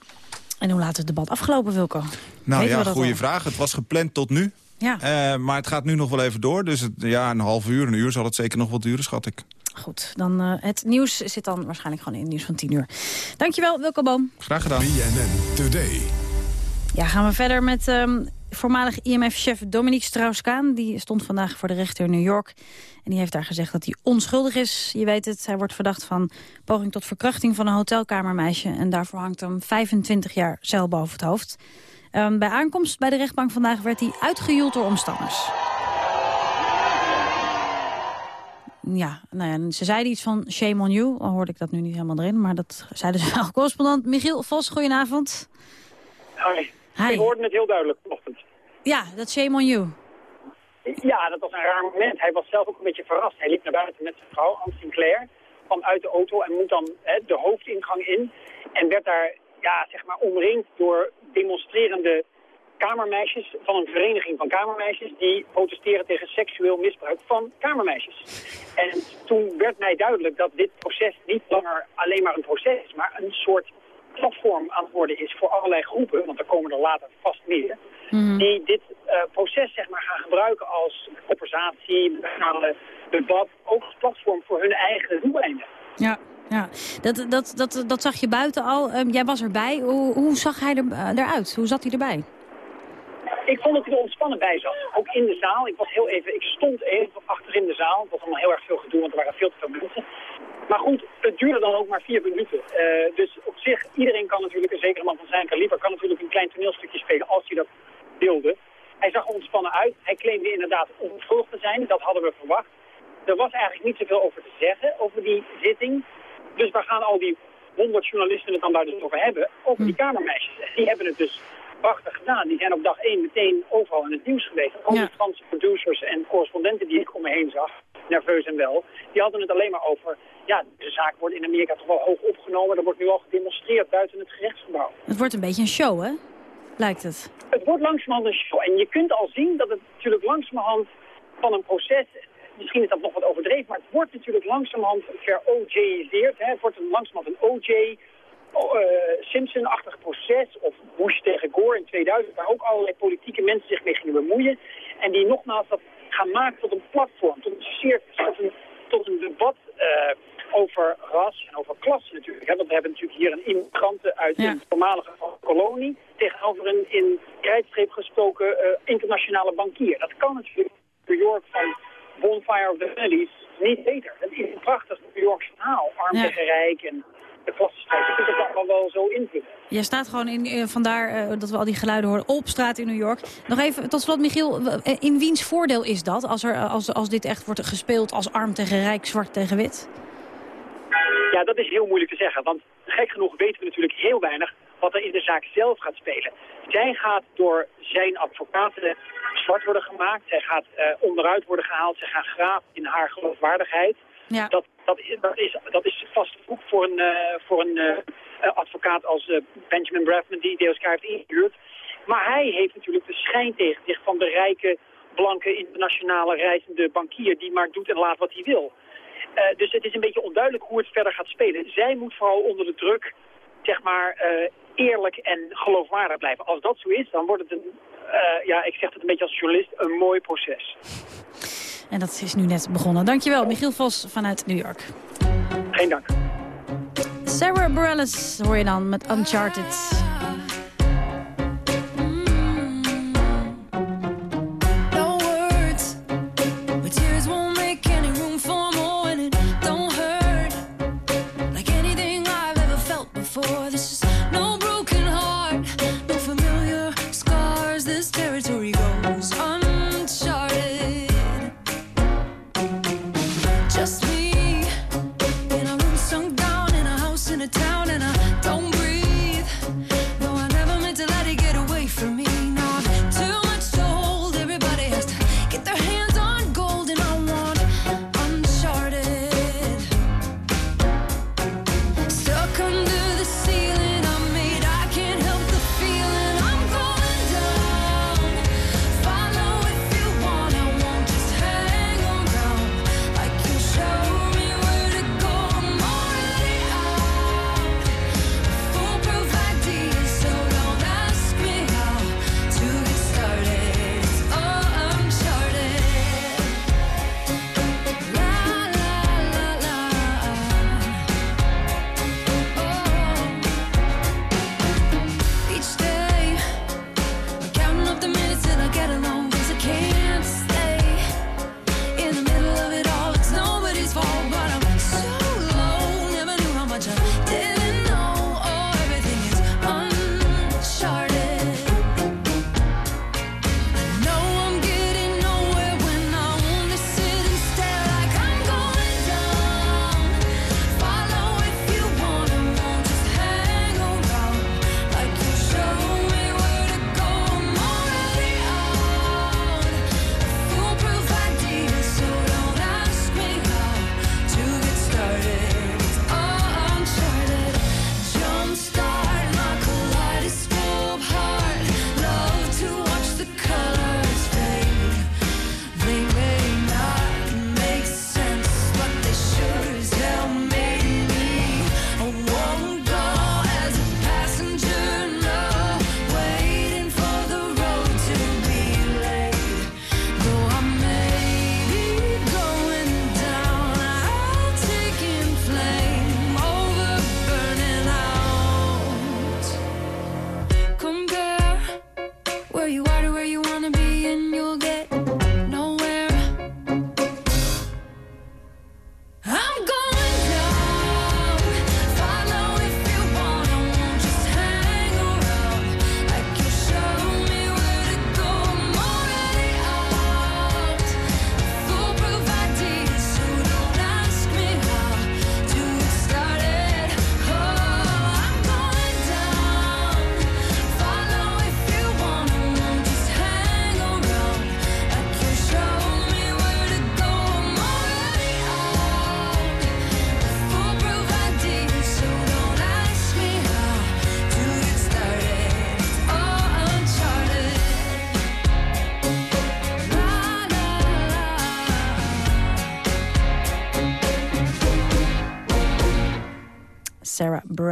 En hoe laat het debat afgelopen, Wilco? Nou Weten ja, goede vraag. Het was gepland tot nu. Ja. Uh, maar het gaat nu nog wel even door. Dus het, ja, een half uur, een uur zal het zeker nog wel duren, schat ik. Goed, dan uh, het nieuws zit dan waarschijnlijk gewoon in het nieuws van 10 uur. Dankjewel, Wilco Boom. Graag gedaan. BNN Today. Ja, gaan we verder met um, voormalig IMF-chef Dominique Strauss-Kaan. Die stond vandaag voor de rechter in New York. En die heeft daar gezegd dat hij onschuldig is. Je weet het, hij wordt verdacht van poging tot verkrachting van een hotelkamermeisje. En daarvoor hangt hem 25 jaar cel boven het hoofd. Um, bij aankomst bij de rechtbank vandaag werd hij uitgejoeld door omstanders. Ja, nou ja, ze zeiden iets van shame on you. Al hoorde ik dat nu niet helemaal erin, maar dat zeiden ze wel. Correspondent Michiel Vos, goedenavond. Hoi. Hi. Ik hoorde het heel duidelijk vanochtend. Ja, dat shame on you. Ja, dat was een raar moment. Hij was zelf ook een beetje verrast. Hij liep naar buiten met zijn vrouw, Anne Sinclair, kwam uit de auto en moet dan hè, de hoofdingang in. En werd daar, ja, zeg maar, omringd door demonstrerende kamermeisjes van een vereniging van kamermeisjes die protesteren tegen seksueel misbruik van kamermeisjes. En toen werd mij duidelijk dat dit proces niet langer alleen maar een proces is, maar een soort platform aan het worden is voor allerlei groepen, want er komen er later vast meer, mm. die dit uh, proces zeg maar gaan gebruiken als conversatie, debat, ook als platform voor hun eigen doeleinden. Ja. Ja, dat, dat, dat, dat zag je buiten al. Um, jij was erbij. Hoe, hoe zag hij er, uh, eruit? Hoe zat hij erbij? Ik vond dat hij er ontspannen bij zat. Ook in de zaal. Ik was heel even, ik stond even achter in de zaal. Het was allemaal heel erg veel gedoe, want er waren veel te veel mensen. Maar goed, het duurde dan ook maar vier minuten. Uh, dus op zich, iedereen kan natuurlijk, een zekere man van zijn kaliber, kan natuurlijk een klein toneelstukje spelen als hij dat wilde. Hij zag ontspannen uit. Hij claimde inderdaad onschuldig te zijn. Dat hadden we verwacht. Er was eigenlijk niet zoveel over te zeggen, over die zitting. Dus waar gaan al die honderd journalisten het dan daar dus over hebben? Over die kamermeisjes. Die hebben het dus prachtig gedaan. Die zijn op dag één meteen overal in het nieuws geweest. Al die ja. Franse producers en correspondenten die ik om me heen zag, nerveus en wel, die hadden het alleen maar over... ja, de zaak wordt in Amerika toch wel hoog opgenomen. Er wordt nu al gedemonstreerd buiten het gerechtsgebouw. Het wordt een beetje een show, hè? lijkt het. Het wordt langzamerhand een show. En je kunt al zien dat het natuurlijk langzamerhand van een proces... Misschien is dat nog wat overdreven, maar het wordt natuurlijk langzamerhand ver-OJ'iseerd. Het wordt langzamerhand een OJ, Simpson-achtig proces. Of Bush tegen Gore in 2000, waar ook allerlei politieke mensen zich mee gingen bemoeien. En die nogmaals dat gaan maken tot een platform, tot een circus, tot een, tot een debat... eh, over ras en over klasse natuurlijk. Hè? Want we hebben natuurlijk hier een immigranten uit een voormalige kolonie... tegenover een in krijtstreep gestoken eh, internationale bankier. Dat kan natuurlijk in New York van Bonfire of the Valleys niet beter. Het is een prachtig New Yorks verhaal. Arm Ja. tegen rijk en de klassenstrijd. Kunt het allemaal wel zo invullen. Jij staat gewoon in, eh, vandaar eh, dat we al die geluiden horen, op straat in New York. Nog even tot slot, Michiel, eh, in wiens voordeel is dat als, er, als, als dit echt wordt gespeeld als arm tegen rijk, zwart tegen wit? Ja, dat is heel moeilijk te zeggen. Want gek genoeg weten we natuurlijk heel weinig wat er in de zaak zelf gaat spelen. Zij gaat door zijn advocaten zwart worden gemaakt. Zij gaat onderuit worden gehaald. Zij gaat graven in haar geloofwaardigheid. Ja. Dat, dat, is, dat, is, dat is vast boek voor een, eh, voor een eh, eh, advocaat als Benjamin Braffman die DSK heeft ingehuurd. Maar hij heeft natuurlijk de schijn tegen zich van de rijke, blanke, internationale reizende bankier die maar doet en laat wat hij wil. Dus het is een beetje onduidelijk hoe het verder gaat spelen. Zij moet vooral onder de druk, zeg maar, eerlijk en geloofwaardig blijven. Als dat zo is, dan wordt het een, ja, ik zeg het een beetje als journalist, een mooi proces. En dat is nu net begonnen. Dankjewel, Michiel Vos vanuit New York. Geen dank. Sarah Bareilles hoor je dan met Uncharted.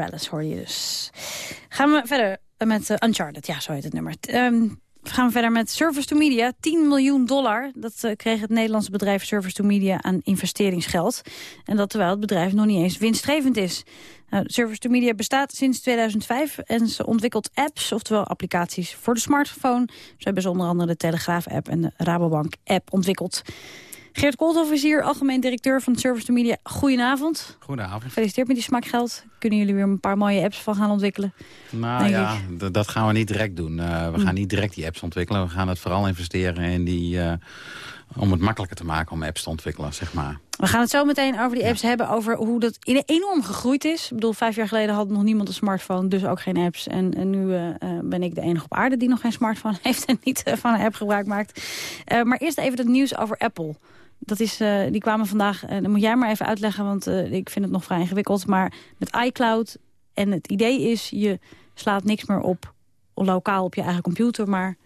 Bareilles hoor je dus. Gaan we verder met eh, Uncharted, ja, zo heet het nummer. Ehm, gaan we verder met Service to Media. 10 miljoen dollar, dat eh, kreeg het Nederlandse bedrijf Service to Media aan investeringsgeld. En dat terwijl het bedrijf nog niet eens winstgevend is. Nou, Service to Media bestaat sinds 2005 en ze ontwikkelt apps, oftewel applicaties voor de smartphone. Zo hebben ze onder andere de Telegraaf-app en de Rabobank-app ontwikkeld. Geert Koolhoff is hier, algemeen directeur van Service to Media. Goedenavond. Goedenavond. Gefeliciteerd met die smakgeld. Kunnen jullie weer een paar mooie apps van gaan ontwikkelen? Nou ja, dat gaan we niet direct doen. Eh, we Hm. gaan niet direct die apps ontwikkelen. We gaan het vooral investeren in die... eh, om het makkelijker te maken om apps te ontwikkelen, zeg maar. We gaan het zo meteen over die apps hebben, over hoe dat enorm gegroeid is. Ik bedoel, vijf jaar geleden had nog niemand een smartphone, dus ook geen apps. En, en nu eh, ben ik de enige op aarde die nog geen smartphone *laughs* heeft en niet van een app gebruik maakt. Maar eerst even het nieuws over Apple. Dat is, eh, die kwamen vandaag, eh dan moet jij maar even uitleggen, want eh, ik vind het nog vrij ingewikkeld. Maar met iCloud, en het idee is, je slaat niks meer op lokaal op je eigen computer, maar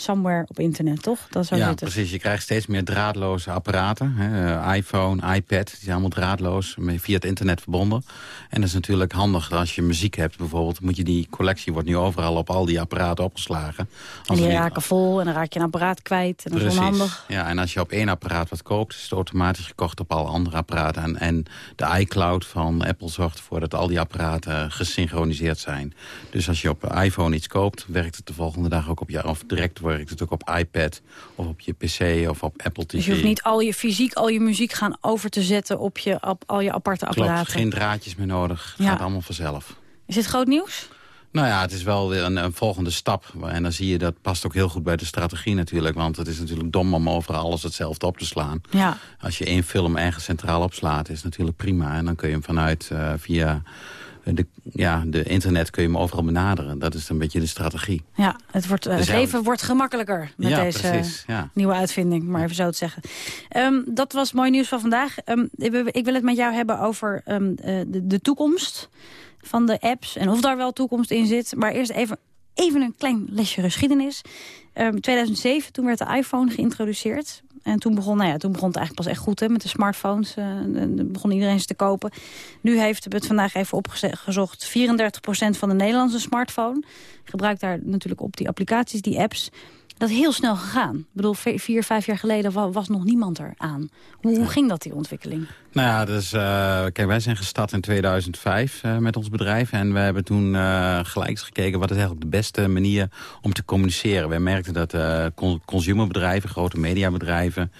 somewhere op internet, toch? Dat is zo ja, precies. Je krijgt steeds meer draadloze apparaten. Hè. Eh, iPhone, iPad, die zijn allemaal draadloos, via het internet verbonden. En dat is natuurlijk handig als je muziek hebt bijvoorbeeld. Moet je die collectie wordt nu overal op al die apparaten opgeslagen. En Als die er niet- raken vol en dan raak je een apparaat kwijt. En dat is Precies. onhandig. Ja, en als je op één apparaat wat koopt, is het automatisch gekocht op al andere apparaten. En, en de iCloud van Apple zorgt ervoor dat al die apparaten gesynchroniseerd zijn. Dus als je op iPhone iets koopt, werkt het de volgende dag ook op je, of direct werkt het ook op iPad of op je PC of op Apple TV. Dus je hoeft niet al je fysiek, al je muziek gaan over te zetten op je, op al je aparte apparaten. Klopt, geen draadjes meer nodig. Het Ja. gaat allemaal vanzelf. Is dit groot nieuws? Nou ja, het is wel weer een, een volgende stap. En dan zie je, dat past ook heel goed bij de strategie natuurlijk. Want het is natuurlijk dom om overal alles hetzelfde op te slaan. Ja. Als je één film ergens centraal opslaat, is het natuurlijk prima. En dan kun je hem vanuit eh, via de, ja, de internet kun je hem overal benaderen. Dat is een beetje de strategie. Ja, het, wordt, eh, Dus het leven wordt gemakkelijker met Ja, deze precies, ja. nieuwe uitvinding, maar even zo te zeggen. Ehm, dat was mooi nieuws van vandaag. Ehm, ik wil- het met jou hebben over ehm, eh, de, de toekomst van de apps en of daar wel toekomst in zit. Maar eerst even, even een klein lesje geschiedenis. Ehm 2007, toen werd de iPhone geïntroduceerd. En toen begon, nou ja, toen begon het eigenlijk pas echt goed hè, met de smartphones. en dan begon iedereen ze te kopen. Nu heeft het vandaag even opgezocht. 34% van de Nederlandse smartphone gebruikt daar natuurlijk op die applicaties, die apps. Dat is heel snel gegaan. Ik bedoel, vi- vier, vijf jaar geleden wa- was nog niemand er aan. Hoe, hoe ging dat, die ontwikkeling? Nou ja, dus, kijk, wij zijn gestart in 2005 eh, met ons bedrijf. En we hebben toen eh, gelijk gekeken wat is eigenlijk de beste manier om te communiceren. Wij merkten dat con- consumerbedrijven, grote mediabedrijven,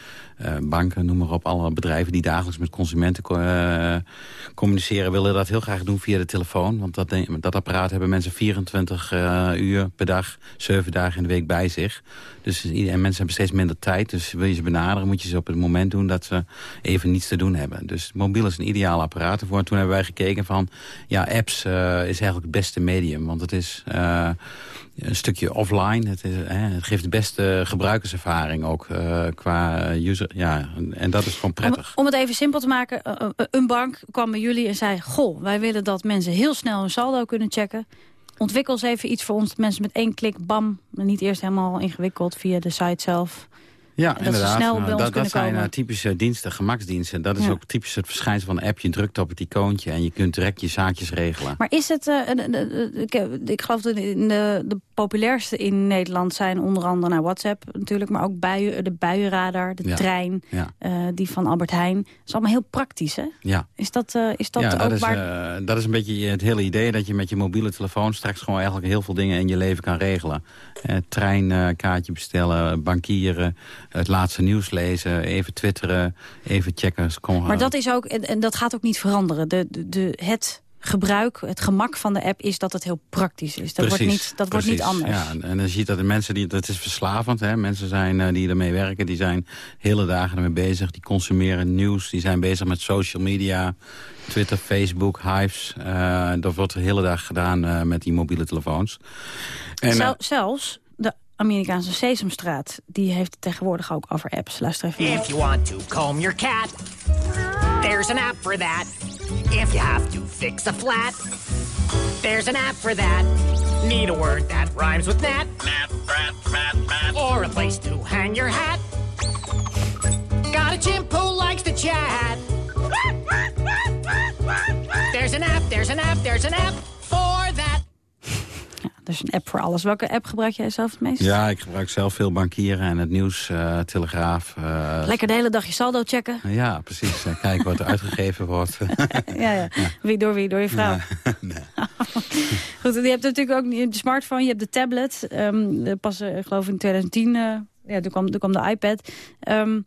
banken, noem maar op. Alle bedrijven die dagelijks met consumenten co- communiceren... willen dat heel graag doen via de telefoon. Want dat, dat apparaat hebben mensen 24 eh, uur per dag, 7 dagen in de week bij zich. Dus en mensen hebben steeds minder tijd. Dus wil je ze benaderen, moet je ze op het moment doen dat ze even niets te doen hebben. Dus mobiel is een ideaal apparaat ervoor. En toen hebben wij gekeken van, ja, apps eh, is eigenlijk het beste medium. Want het is eh, een stukje offline. Het, is, hè, het geeft de beste gebruikerservaring ook eh, qua user. Ja, en- dat is gewoon Om, prettig. om het even simpel te maken, een bank kwam bij jullie en zei... goh, wij willen dat mensen heel snel hun saldo kunnen checken. Ontwikkel eens even iets voor ons, mensen met één klik, bam... niet eerst helemaal ingewikkeld via de site zelf. Ja, En dat ze inderdaad. snel Nou, bij ons dat, kunnen dat zijn eh, typische diensten, gemaksdiensten. Dat is Ja. ook typisch het verschijnsel van een app. Je drukt op het icoontje en je kunt direct je zaakjes regelen. Maar is het, eh, ik, ik geloof dat de, de populairste in Nederland zijn onder andere nou, WhatsApp natuurlijk, maar ook buien, de buienradar, de Ja. trein, Ja. eh, die van Albert Heijn. Dat is allemaal heel praktisch, hè? Ja. Is dat, eh, is dat ja, ook dat is, waar... eh, dat is een beetje het hele idee... dat je met je mobiele telefoon straks gewoon eigenlijk heel veel dingen in je leven kan regelen. Treinkaartje bestellen, bankieren, het laatste nieuws lezen... even twitteren, even checken. Maar dat is ook, en, en dat gaat ook niet veranderen. De, de, de, het gebruik, het gemak van de app is dat het heel praktisch is. Dat, wordt, niet, dat wordt niet anders. Ja, en- en dan zie je dat de mensen, die, dat is verslavend. Hè? Mensen zijn, eh, die ermee werken, die zijn hele dagen ermee bezig. Die consumeren nieuws, die zijn bezig met social media. Twitter, Facebook, Hives. eh, dat wordt de hele dag gedaan eh, met die mobiele telefoons. En, Zel- zelfs de Amerikaanse Sesamstraat, die heeft het tegenwoordig ook over apps. Luister even. If you want to comb your cat, there's an app for that. If you have to fix a flat, there's an app for that. Need a word that rhymes with gnat. Gnat, rat, rat, rat. Or a place to hang your hat. Got a chimp who likes to chat. There's an app There's an app, there's an app for that. Er is een app voor alles. Welke app gebruik jij zelf het meest? Ja, ik gebruik zelf veel bankieren en het nieuws, eh, telegraaf. eh, Lekker de hele dag je saldo checken. Ja, precies. Eh, Kijken wat er *laughs* uitgegeven wordt. ja, ja. Wie, door wie? Door je vrouw. *laughs* *laughs* Goed, je hebt natuurlijk ook de smartphone, je hebt de tablet. Ehm, de pas, geloof ik in 2010, eh, ja, toen, kwam, toen kwam de iPad. Ehm,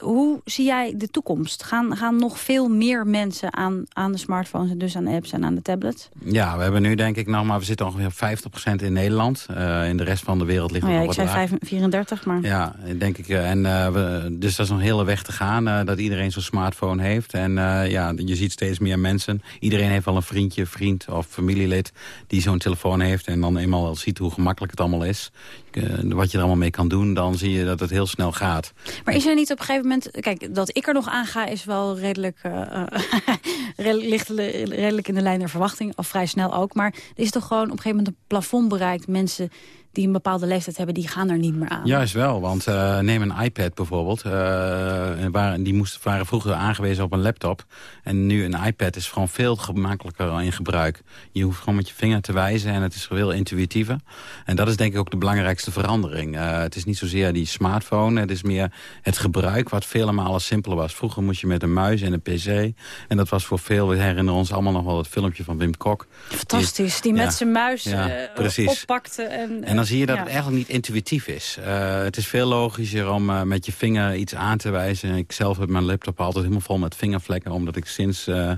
hoe zie jij de toekomst? Gaan, gaan nog veel meer mensen aan, aan de smartphones... en dus aan apps en aan de tablets? Ja, we hebben nu denk ik nog maar... we zitten ongeveer op 50% in Nederland. Eh, in de rest van de wereld ligt Oh het ja, nog ik wat zei lager. 5 34, maar... Ja, denk ik. eh, En, eh, we, dus dat is nog een hele weg te gaan, dat iedereen zo'n smartphone heeft. En ja, je ziet steeds meer mensen. Iedereen heeft wel een vriendje, vriend of familielid die zo'n telefoon heeft. En dan eenmaal al ziet hoe gemakkelijk het allemaal is. wat je er allemaal mee kan doen, dan zie je dat het heel snel gaat. Maar is er niet op een gegeven moment... Kijk, dat ik er nog aan ga is wel redelijk, *laughs* redelijk, ligt redelijk in de lijn der verwachting. Of vrij snel ook. Maar er is toch gewoon op een gegeven moment een plafond bereikt. Mensen die een bepaalde leeftijd hebben, die gaan er niet meer aan. Juist wel, want eh, neem een iPad bijvoorbeeld. eh, waar, die moesten, waren vroeger aangewezen op een laptop. En nu een iPad is gewoon veel gemakkelijker in gebruik. Je hoeft gewoon met je vinger te wijzen en het is veel intuïtiever. En dat is denk ik ook de belangrijkste verandering. Eh, het is niet zozeer die smartphone, het is meer het gebruik wat vele malen simpeler was. Vroeger moest je met een muis en een pc. En dat was voor veel, we herinneren ons allemaal nog wel het filmpje van Wim Kok. Fantastisch, die met zijn muis Ja, oppakte. En, En dan zie je dat ja. het eigenlijk niet intuïtief is. Eh, het is veel logischer om eh, met je vinger iets aan te wijzen. Ik zelf heb mijn laptop altijd helemaal vol met vingervlekken. Omdat ik sinds, eh,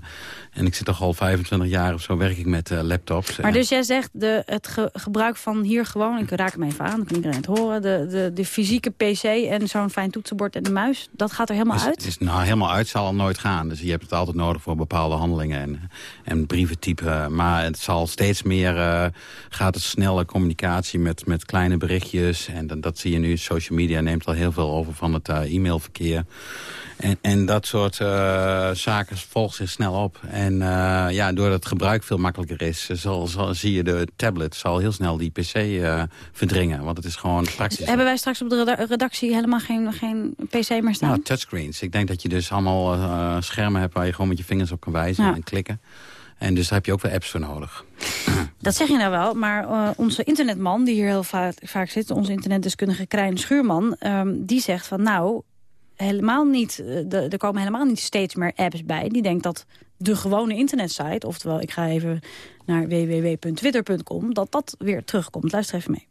en ik zit toch al 25 jaar of zo, werk ik met laptops. Maar dus jij zegt de, het ge- gebruik van hier gewoon... ik raak hem even aan, dan kan iedereen het horen... de, de, de fysieke pc en zo'n fijn toetsenbord en de muis... dat gaat er helemaal is, uit? Is, nou, helemaal uit zal al nooit gaan. Dus je hebt het altijd nodig voor bepaalde handelingen en, en brieven typen. Maar het zal steeds meer, gaat het snelle communicatie met, met kleine berichtjes. En dat, dat zie je nu, social media neemt al heel veel over van het eh, e-mailverkeer. En, en dat soort eh, zaken volgt zich snel op. En eh, ja, doordat het gebruik veel makkelijker is, zal, zal, zie je de tablet zal heel snel die pc verdringen. Want het is gewoon praktisch. Hebben wij straks op de reda- redactie helemaal geen, geen pc meer staan? Nou, touchscreens. Ik denk dat je dus allemaal schermen hebt waar je gewoon met je vingers op kan wijzen Ja. en klikken. En dus daar heb je ook weer apps voor nodig. *clears throat* Dat zeg je nou wel, maar eh, onze internetman... die hier heel vaak, zit, onze internetdeskundige Krijn Schuurman... ehm, die zegt van nou, helemaal niet, eh, er komen helemaal niet steeds meer apps bij. Die denkt dat de gewone internetsite, oftewel ik ga even naar www.twitter.com... dat dat weer terugkomt. Luister even mee.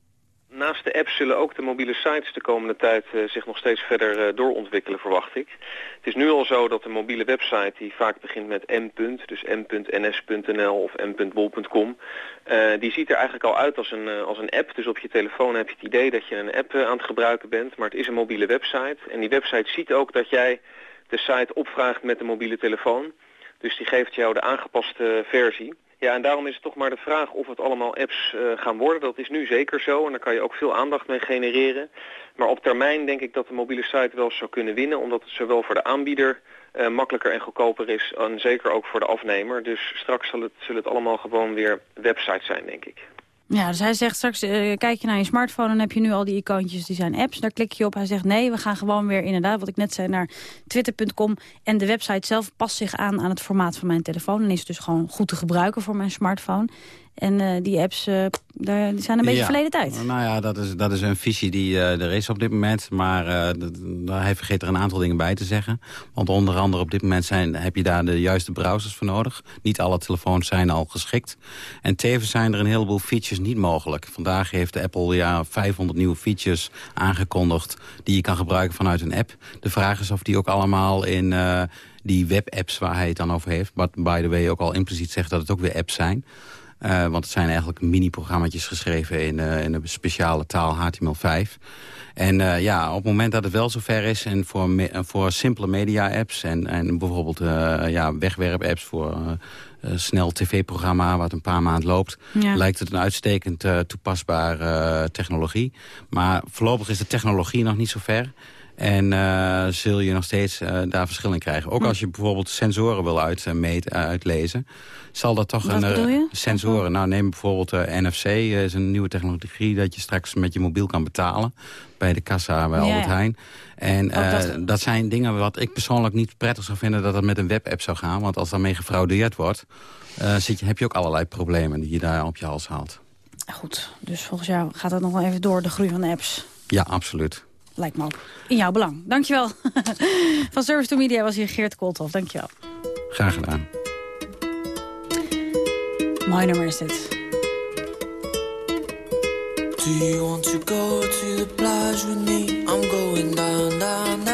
Naast de apps zullen ook de mobiele sites de komende tijd eh, zich nog steeds verder eh, doorontwikkelen, verwacht ik. Het is nu al zo dat een mobiele website die vaak begint met m. dus m.ns.nl of m.bol.com, eh, die ziet er eigenlijk al uit als een, als een app. Dus op je telefoon heb je het idee dat je een app aan het gebruiken bent, maar het is een mobiele website. En die website ziet ook dat jij de site opvraagt met de mobiele telefoon. Dus die geeft jou de aangepaste versie. Ja, en daarom is het toch maar de vraag of het allemaal apps eh, gaan worden. Dat is nu zeker zo en daar kan je ook veel aandacht mee genereren. Maar op termijn denk ik dat de mobiele site wel zou kunnen winnen... omdat het zowel voor de aanbieder eh, makkelijker en goedkoper is... en zeker ook voor de afnemer. Dus straks zal het, zullen het allemaal gewoon weer websites zijn, denk ik. Ja, dus hij zegt straks, eh, kijk je naar je smartphone... dan heb je nu al die icoontjes, die zijn apps. Daar klik je op. Hij zegt nee, we gaan gewoon weer inderdaad, wat ik net zei... naar twitter.com. En de website zelf past zich aan aan het formaat van mijn telefoon. En is dus gewoon goed te gebruiken voor mijn smartphone. En eh, die apps, eh, daar, die zijn een beetje Ja. verleden tijd. Nou ja, dat is, dat is een visie die eh, er is op dit moment. Maar hij vergeet er een aantal dingen bij te zeggen. Want onder andere op dit moment zijn, heb je daar de juiste browsers voor nodig. Niet alle telefoons zijn al geschikt. En tevens zijn er een heleboel features niet mogelijk. Vandaag heeft Apple ja, 500 nieuwe features aangekondigd... die je kan gebruiken vanuit een app. De vraag is of die ook allemaal in... die webapps waar hij het dan over heeft. Wat by the way ook al impliciet zegt dat het ook weer apps zijn. Eh, want het zijn eigenlijk mini-programma's geschreven in, eh, in een speciale taal HTML5. En eh, ja, op het moment dat het wel zover is... en voor, me- voor simpele media-apps en, en bijvoorbeeld ja, wegwerp-apps... voor snel tv-programma wat een paar maanden loopt... Ja. lijkt het een uitstekend toepasbare technologie. Maar voorlopig is de technologie nog niet zo ver... En eh, zul je nog steeds eh, daar verschil in krijgen. Ook als je bijvoorbeeld sensoren wil uitmeten, uitlezen... zal dat toch Wat een... eh, bedoel je? Sensoren. Nou, neem bijvoorbeeld eh, NFC. eh, is een nieuwe technologie dat je straks met je mobiel kan betalen. Bij de kassa bij Albert ja. Heijn. En eh, dat- dat... zijn dingen wat ik persoonlijk niet prettig zou vinden... dat dat met een webapp zou gaan. Want als daarmee gefraudeerd wordt... eh, zit je, heb je ook allerlei problemen die je daar op je hals haalt. Goed, dus volgens jou gaat dat nog wel even door, de groei van de apps. Ja, absoluut. Lijkt me ook. In jouw belang. Dankjewel. *laughs* Van Service to Media was hier Geert Koolthof. Dankjewel. Graag gedaan. Mooi nummer is dit. Do you want to go to the plage with me? I'm going down, down, down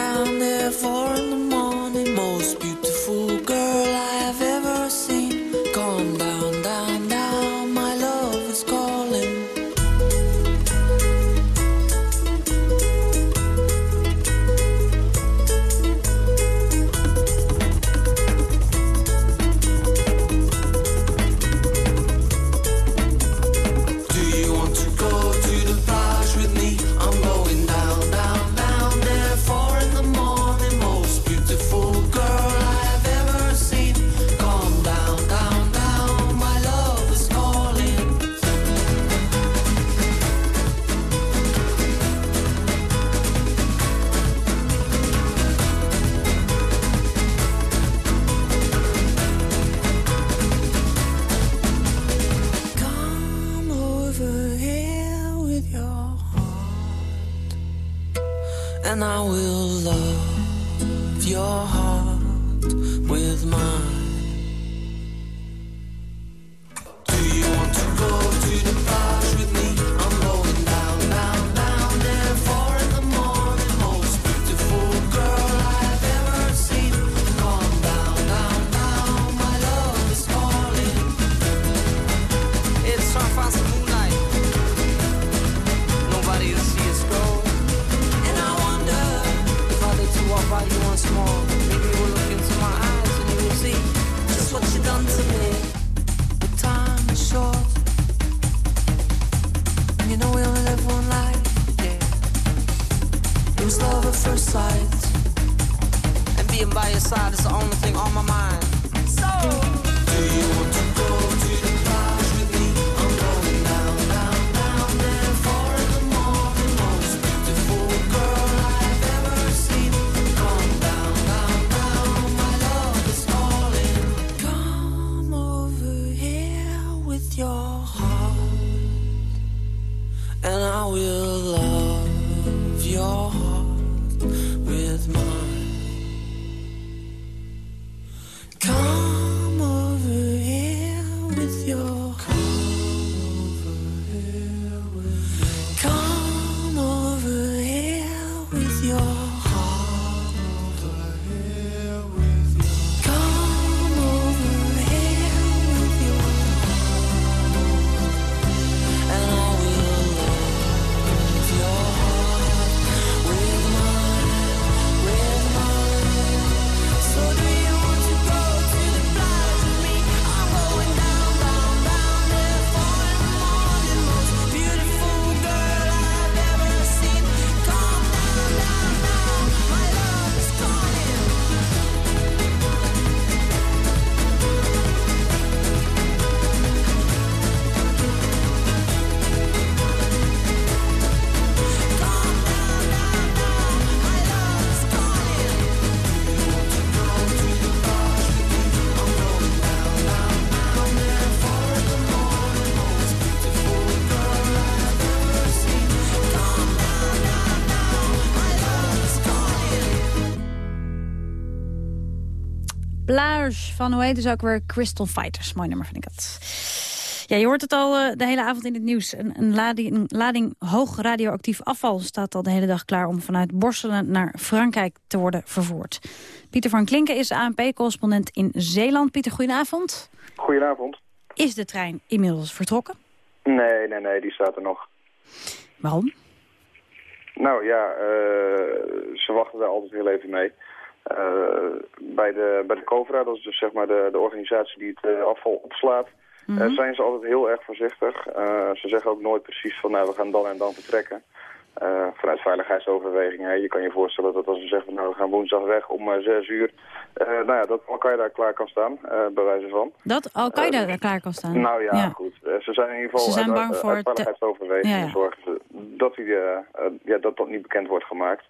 Plage van, hoe heet het ook weer? Crystal Fighters. Mooi nummer vind ik dat. Ja, je hoort het al eh, de hele avond in het nieuws. Een, een, lading, een lading hoog radioactief afval staat al de hele dag klaar... om vanuit Borselen naar Frankrijk te worden vervoerd. Pieter van Klinken is ANP-correspondent in Zeeland. Pieter, goedenavond. Goedenavond. Is de trein inmiddels vertrokken? Nee, nee, nee, die staat er nog. Waarom? Nou ja, eh, ze wachten daar altijd heel even mee. Eh, bij, de, bij de COVRA, dat is dus zeg maar de, de organisatie die het eh, afval opslaat, eh, zijn ze altijd heel erg voorzichtig. Ze zeggen ook nooit precies van nou, we gaan dan en dan vertrekken. vanuit veiligheidsoverwegingen. hè. Je kan je voorstellen dat als we zeggen, nou we gaan woensdag weg om eh, zes uur. nou ja, dat Al-Qaeda klaar kan staan, bij wijze van. Dat Al-Qaeda daar klaar kan staan. Nou ja, goed. Ze zijn in ieder geval Ze zijn uit, bang uit- voor uit te- veiligheidsoverwegingen Ja, ja. zorgen ze dat, die, ja, dat dat niet bekend wordt gemaakt.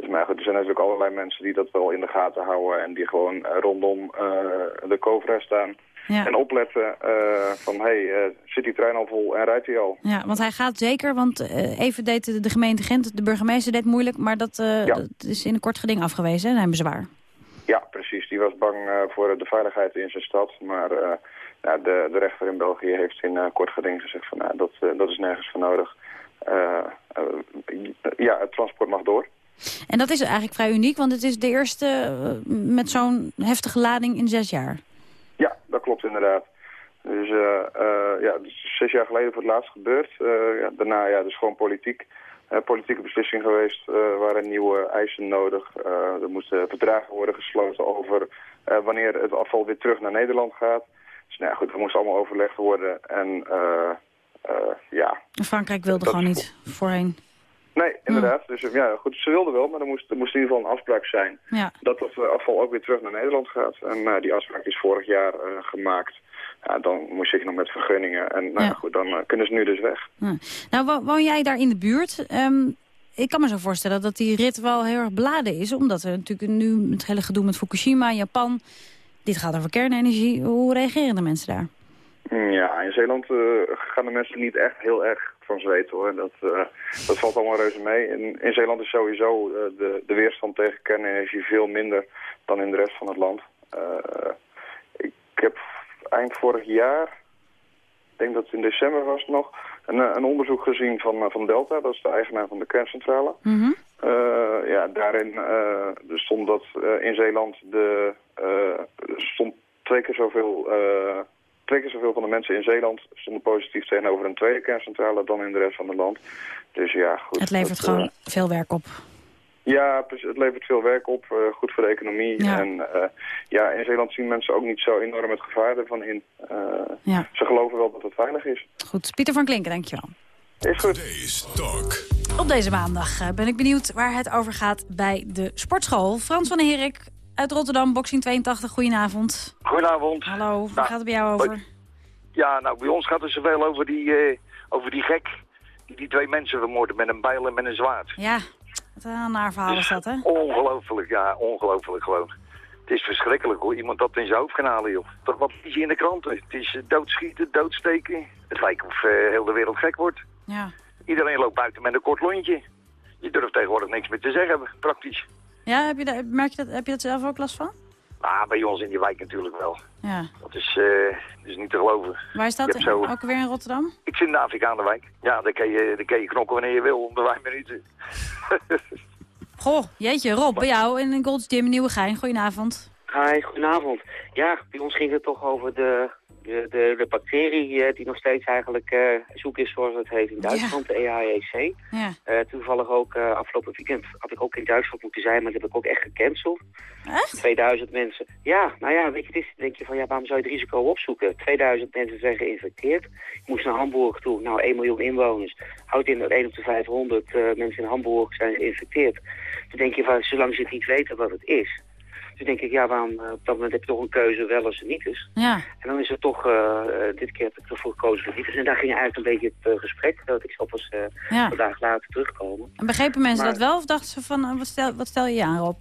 Dus maar goed, er zijn natuurlijk allerlei mensen die dat wel in de gaten houden en die gewoon eh, rondom eh, de Covra staan. Ja. En opletten eh, van, hé, hey, zit die trein al vol en rijdt hij al? Ja, want hij gaat zeker, want even deed de, de gemeente Gent, de burgemeester deed moeilijk, maar dat, Ja. dat is in een kort geding afgewezen, hè, zijn bezwaar. Ja, precies. Die was bang voor de veiligheid in zijn stad. Maar ja, de, de rechter in België heeft in kort geding gezegd van nou, dat, dat is nergens voor nodig. Ja, het transport mag door. En dat is eigenlijk vrij uniek, want het is de eerste eh, met zo'n heftige lading in zes jaar. Ja, dat klopt inderdaad. Dus eh, eh, ja, dus zes jaar geleden voor het laatst gebeurd. Ja, daarna ja, dus gewoon politiek. Politieke beslissing geweest. Waren nieuwe eisen nodig. Er moesten verdragen worden gesloten over wanneer het afval weer terug naar Nederland gaat. Dus nou ja, goed, dat moest allemaal overlegd worden. En ja, Frankrijk wilde gewoon niet voorheen. Nee, inderdaad. Dus ja, goed, ze wilden wel, maar er moest, er moest in ieder geval een afspraak zijn. Ja. Dat dat eh, afval ook weer terug naar Nederland gaat. En eh, die afspraak is vorig jaar eh, gemaakt. Ja, dan moest ik nog met vergunningen. En nou, ja. Goed, dan kunnen ze nu dus weg. Nou, wo- woon jij daar in de buurt? Ehm, ik kan me zo voorstellen dat die rit wel heel erg beladen is. Omdat er natuurlijk nu het hele gedoe met Fukushima, Japan... Dit gaat over kernenergie. Hoe reageren de mensen daar? Ja, in Zeeland gaan de mensen niet echt heel erg van zweten hoor. Dat, eh, dat valt allemaal reuze mee. In, in Zeeland is sowieso eh, de, de weerstand tegen kernenergie veel minder dan in de rest van het land. Eh, ik heb eind vorig jaar, ik denk dat het in december was nog, een, een onderzoek gezien van, van Delta. Dat is de eigenaar van de kerncentrale. Eh, ja, daarin stond dat in Zeeland de, stond twee keer zoveel... Twee keer zoveel van de mensen in Zeeland stonden positief tegenover een tweede kerncentrale dan in de rest van het land. Dus ja, goed. Het levert dat, gewoon eh, veel werk op. ja, precies, het levert veel werk op, eh, goed voor de economie. Ja. En eh, ja, in Zeeland zien mensen ook niet zo enorm het gevaar ervan in. Eh, Ja. Ze geloven wel dat het veilig is. Goed, Pieter van Klinken, dankjewel. Is goed. Op deze maandag eh, ben ik benieuwd waar het over gaat bij de sportschool. Frans van der Herik uit Rotterdam, Boxing 82, goedenavond. Goedenavond. Hallo, waar Nou, gaat het bij jou over? Ja, nou, bij ons gaat het zoveel over die, eh, over die gek die die twee mensen vermoordde met een bijl en met een zwaard. Ja, wat een naar verhaal is dat, hè? Ongelooflijk, ja, ongelooflijk gewoon. Het is verschrikkelijk hoe iemand dat in zijn hoofd kan halen, joh. Toch wat is je in de kranten. Het is eh, doodschieten, doodsteken. Het lijkt of eh, heel de wereld gek wordt. Ja. Iedereen loopt buiten met een kort lontje. Je durft tegenwoordig niks meer te zeggen, praktisch. Ja, heb je, dat, merk je dat, heb je dat zelf ook last van? Maar bij ons in die wijk natuurlijk wel. Ja. Dat is, eh, niet te geloven. Waar is dat? zo- Ook weer in Rotterdam? Ik zit in de Afrikaanwijk. Ja, daar kan je, daar kan je knokken wanneer je wil, om de vijf minuten. Goh, jeetje, Rob, bij jou in een Gold's Gym in Nieuwegein. Goedenavond. Hi, goedenavond. Ja, bij ons ging het toch over de, de, de, de bacterie eh, die nog steeds eigenlijk eh, zoek is, zoals het heet in Duitsland, de EHEC. Ja. Eh, toevallig ook afgelopen weekend had ik ook in Duitsland moeten zijn, maar dat heb ik ook echt gecanceld. Echt? 2000 mensen. Ja, nou ja, weet je, is, denk je van ja, waarom zou je het risico opzoeken? 2000 mensen zijn geïnfecteerd. Ik moest naar Hamburg toe, nou 1 miljoen inwoners. Houdt in dat 1 op de 500 eh, mensen in Hamburg zijn geïnfecteerd. Dan denk je van, zolang ze het niet weten wat het is. Dus denk ik, ja, waarom, eh, op dat moment heb je toch een keuze wel als het niet is. Ja. En dan is het toch, eh, eh, dit keer heb ik ervoor gekozen voor niet is. En daar ging eigenlijk een beetje het gesprek, dat ik zal pas eh Ja. vandaag later terugkomen. En begrepen mensen Maar- dat wel of dachten ze van, wat stel, wat stel je je aan, Rob?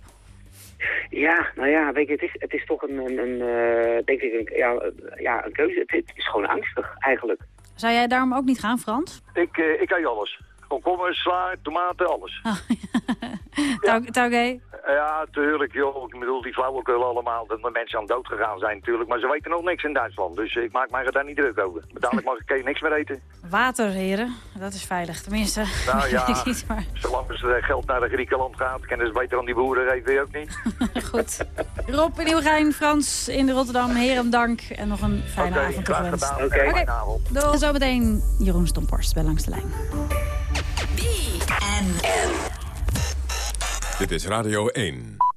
Ja, nou ja, weet je, het is, het is toch een, een, een eh, denk ik, een, ja, ja, een keuze. Het, het is gewoon angstig, eigenlijk. Zou jij daarom ook niet gaan, Frans? Ik, eh, ik eet alles. Komkommers, sla, tomaten, alles. *laughs* Tau- Taugé? Ja, tuurlijk, joh. Ik bedoel, die flauwekul allemaal, dat er mensen aan dood gegaan zijn natuurlijk. Maar ze weten nog niks in Duitsland, dus ik maak mij er daar niet druk over. Maar Dadelijk mag ik geen niks meer eten. *laughs* Water, heren. Dat is veilig, tenminste. Nou *laughs* ja, niet, maar zolang eh, geld naar de Griekenland gaat, kennen ze beter dan die boeren, weet je ook niet. goed. Rob in Nieuwegein, Frans in de Rotterdam, heren dank. En nog een fijne avond toegewenst. gedaan. Oké. Doei. En zometeen Jeroen Stomporst bij Langs de Lijn. Dit is Radio 1.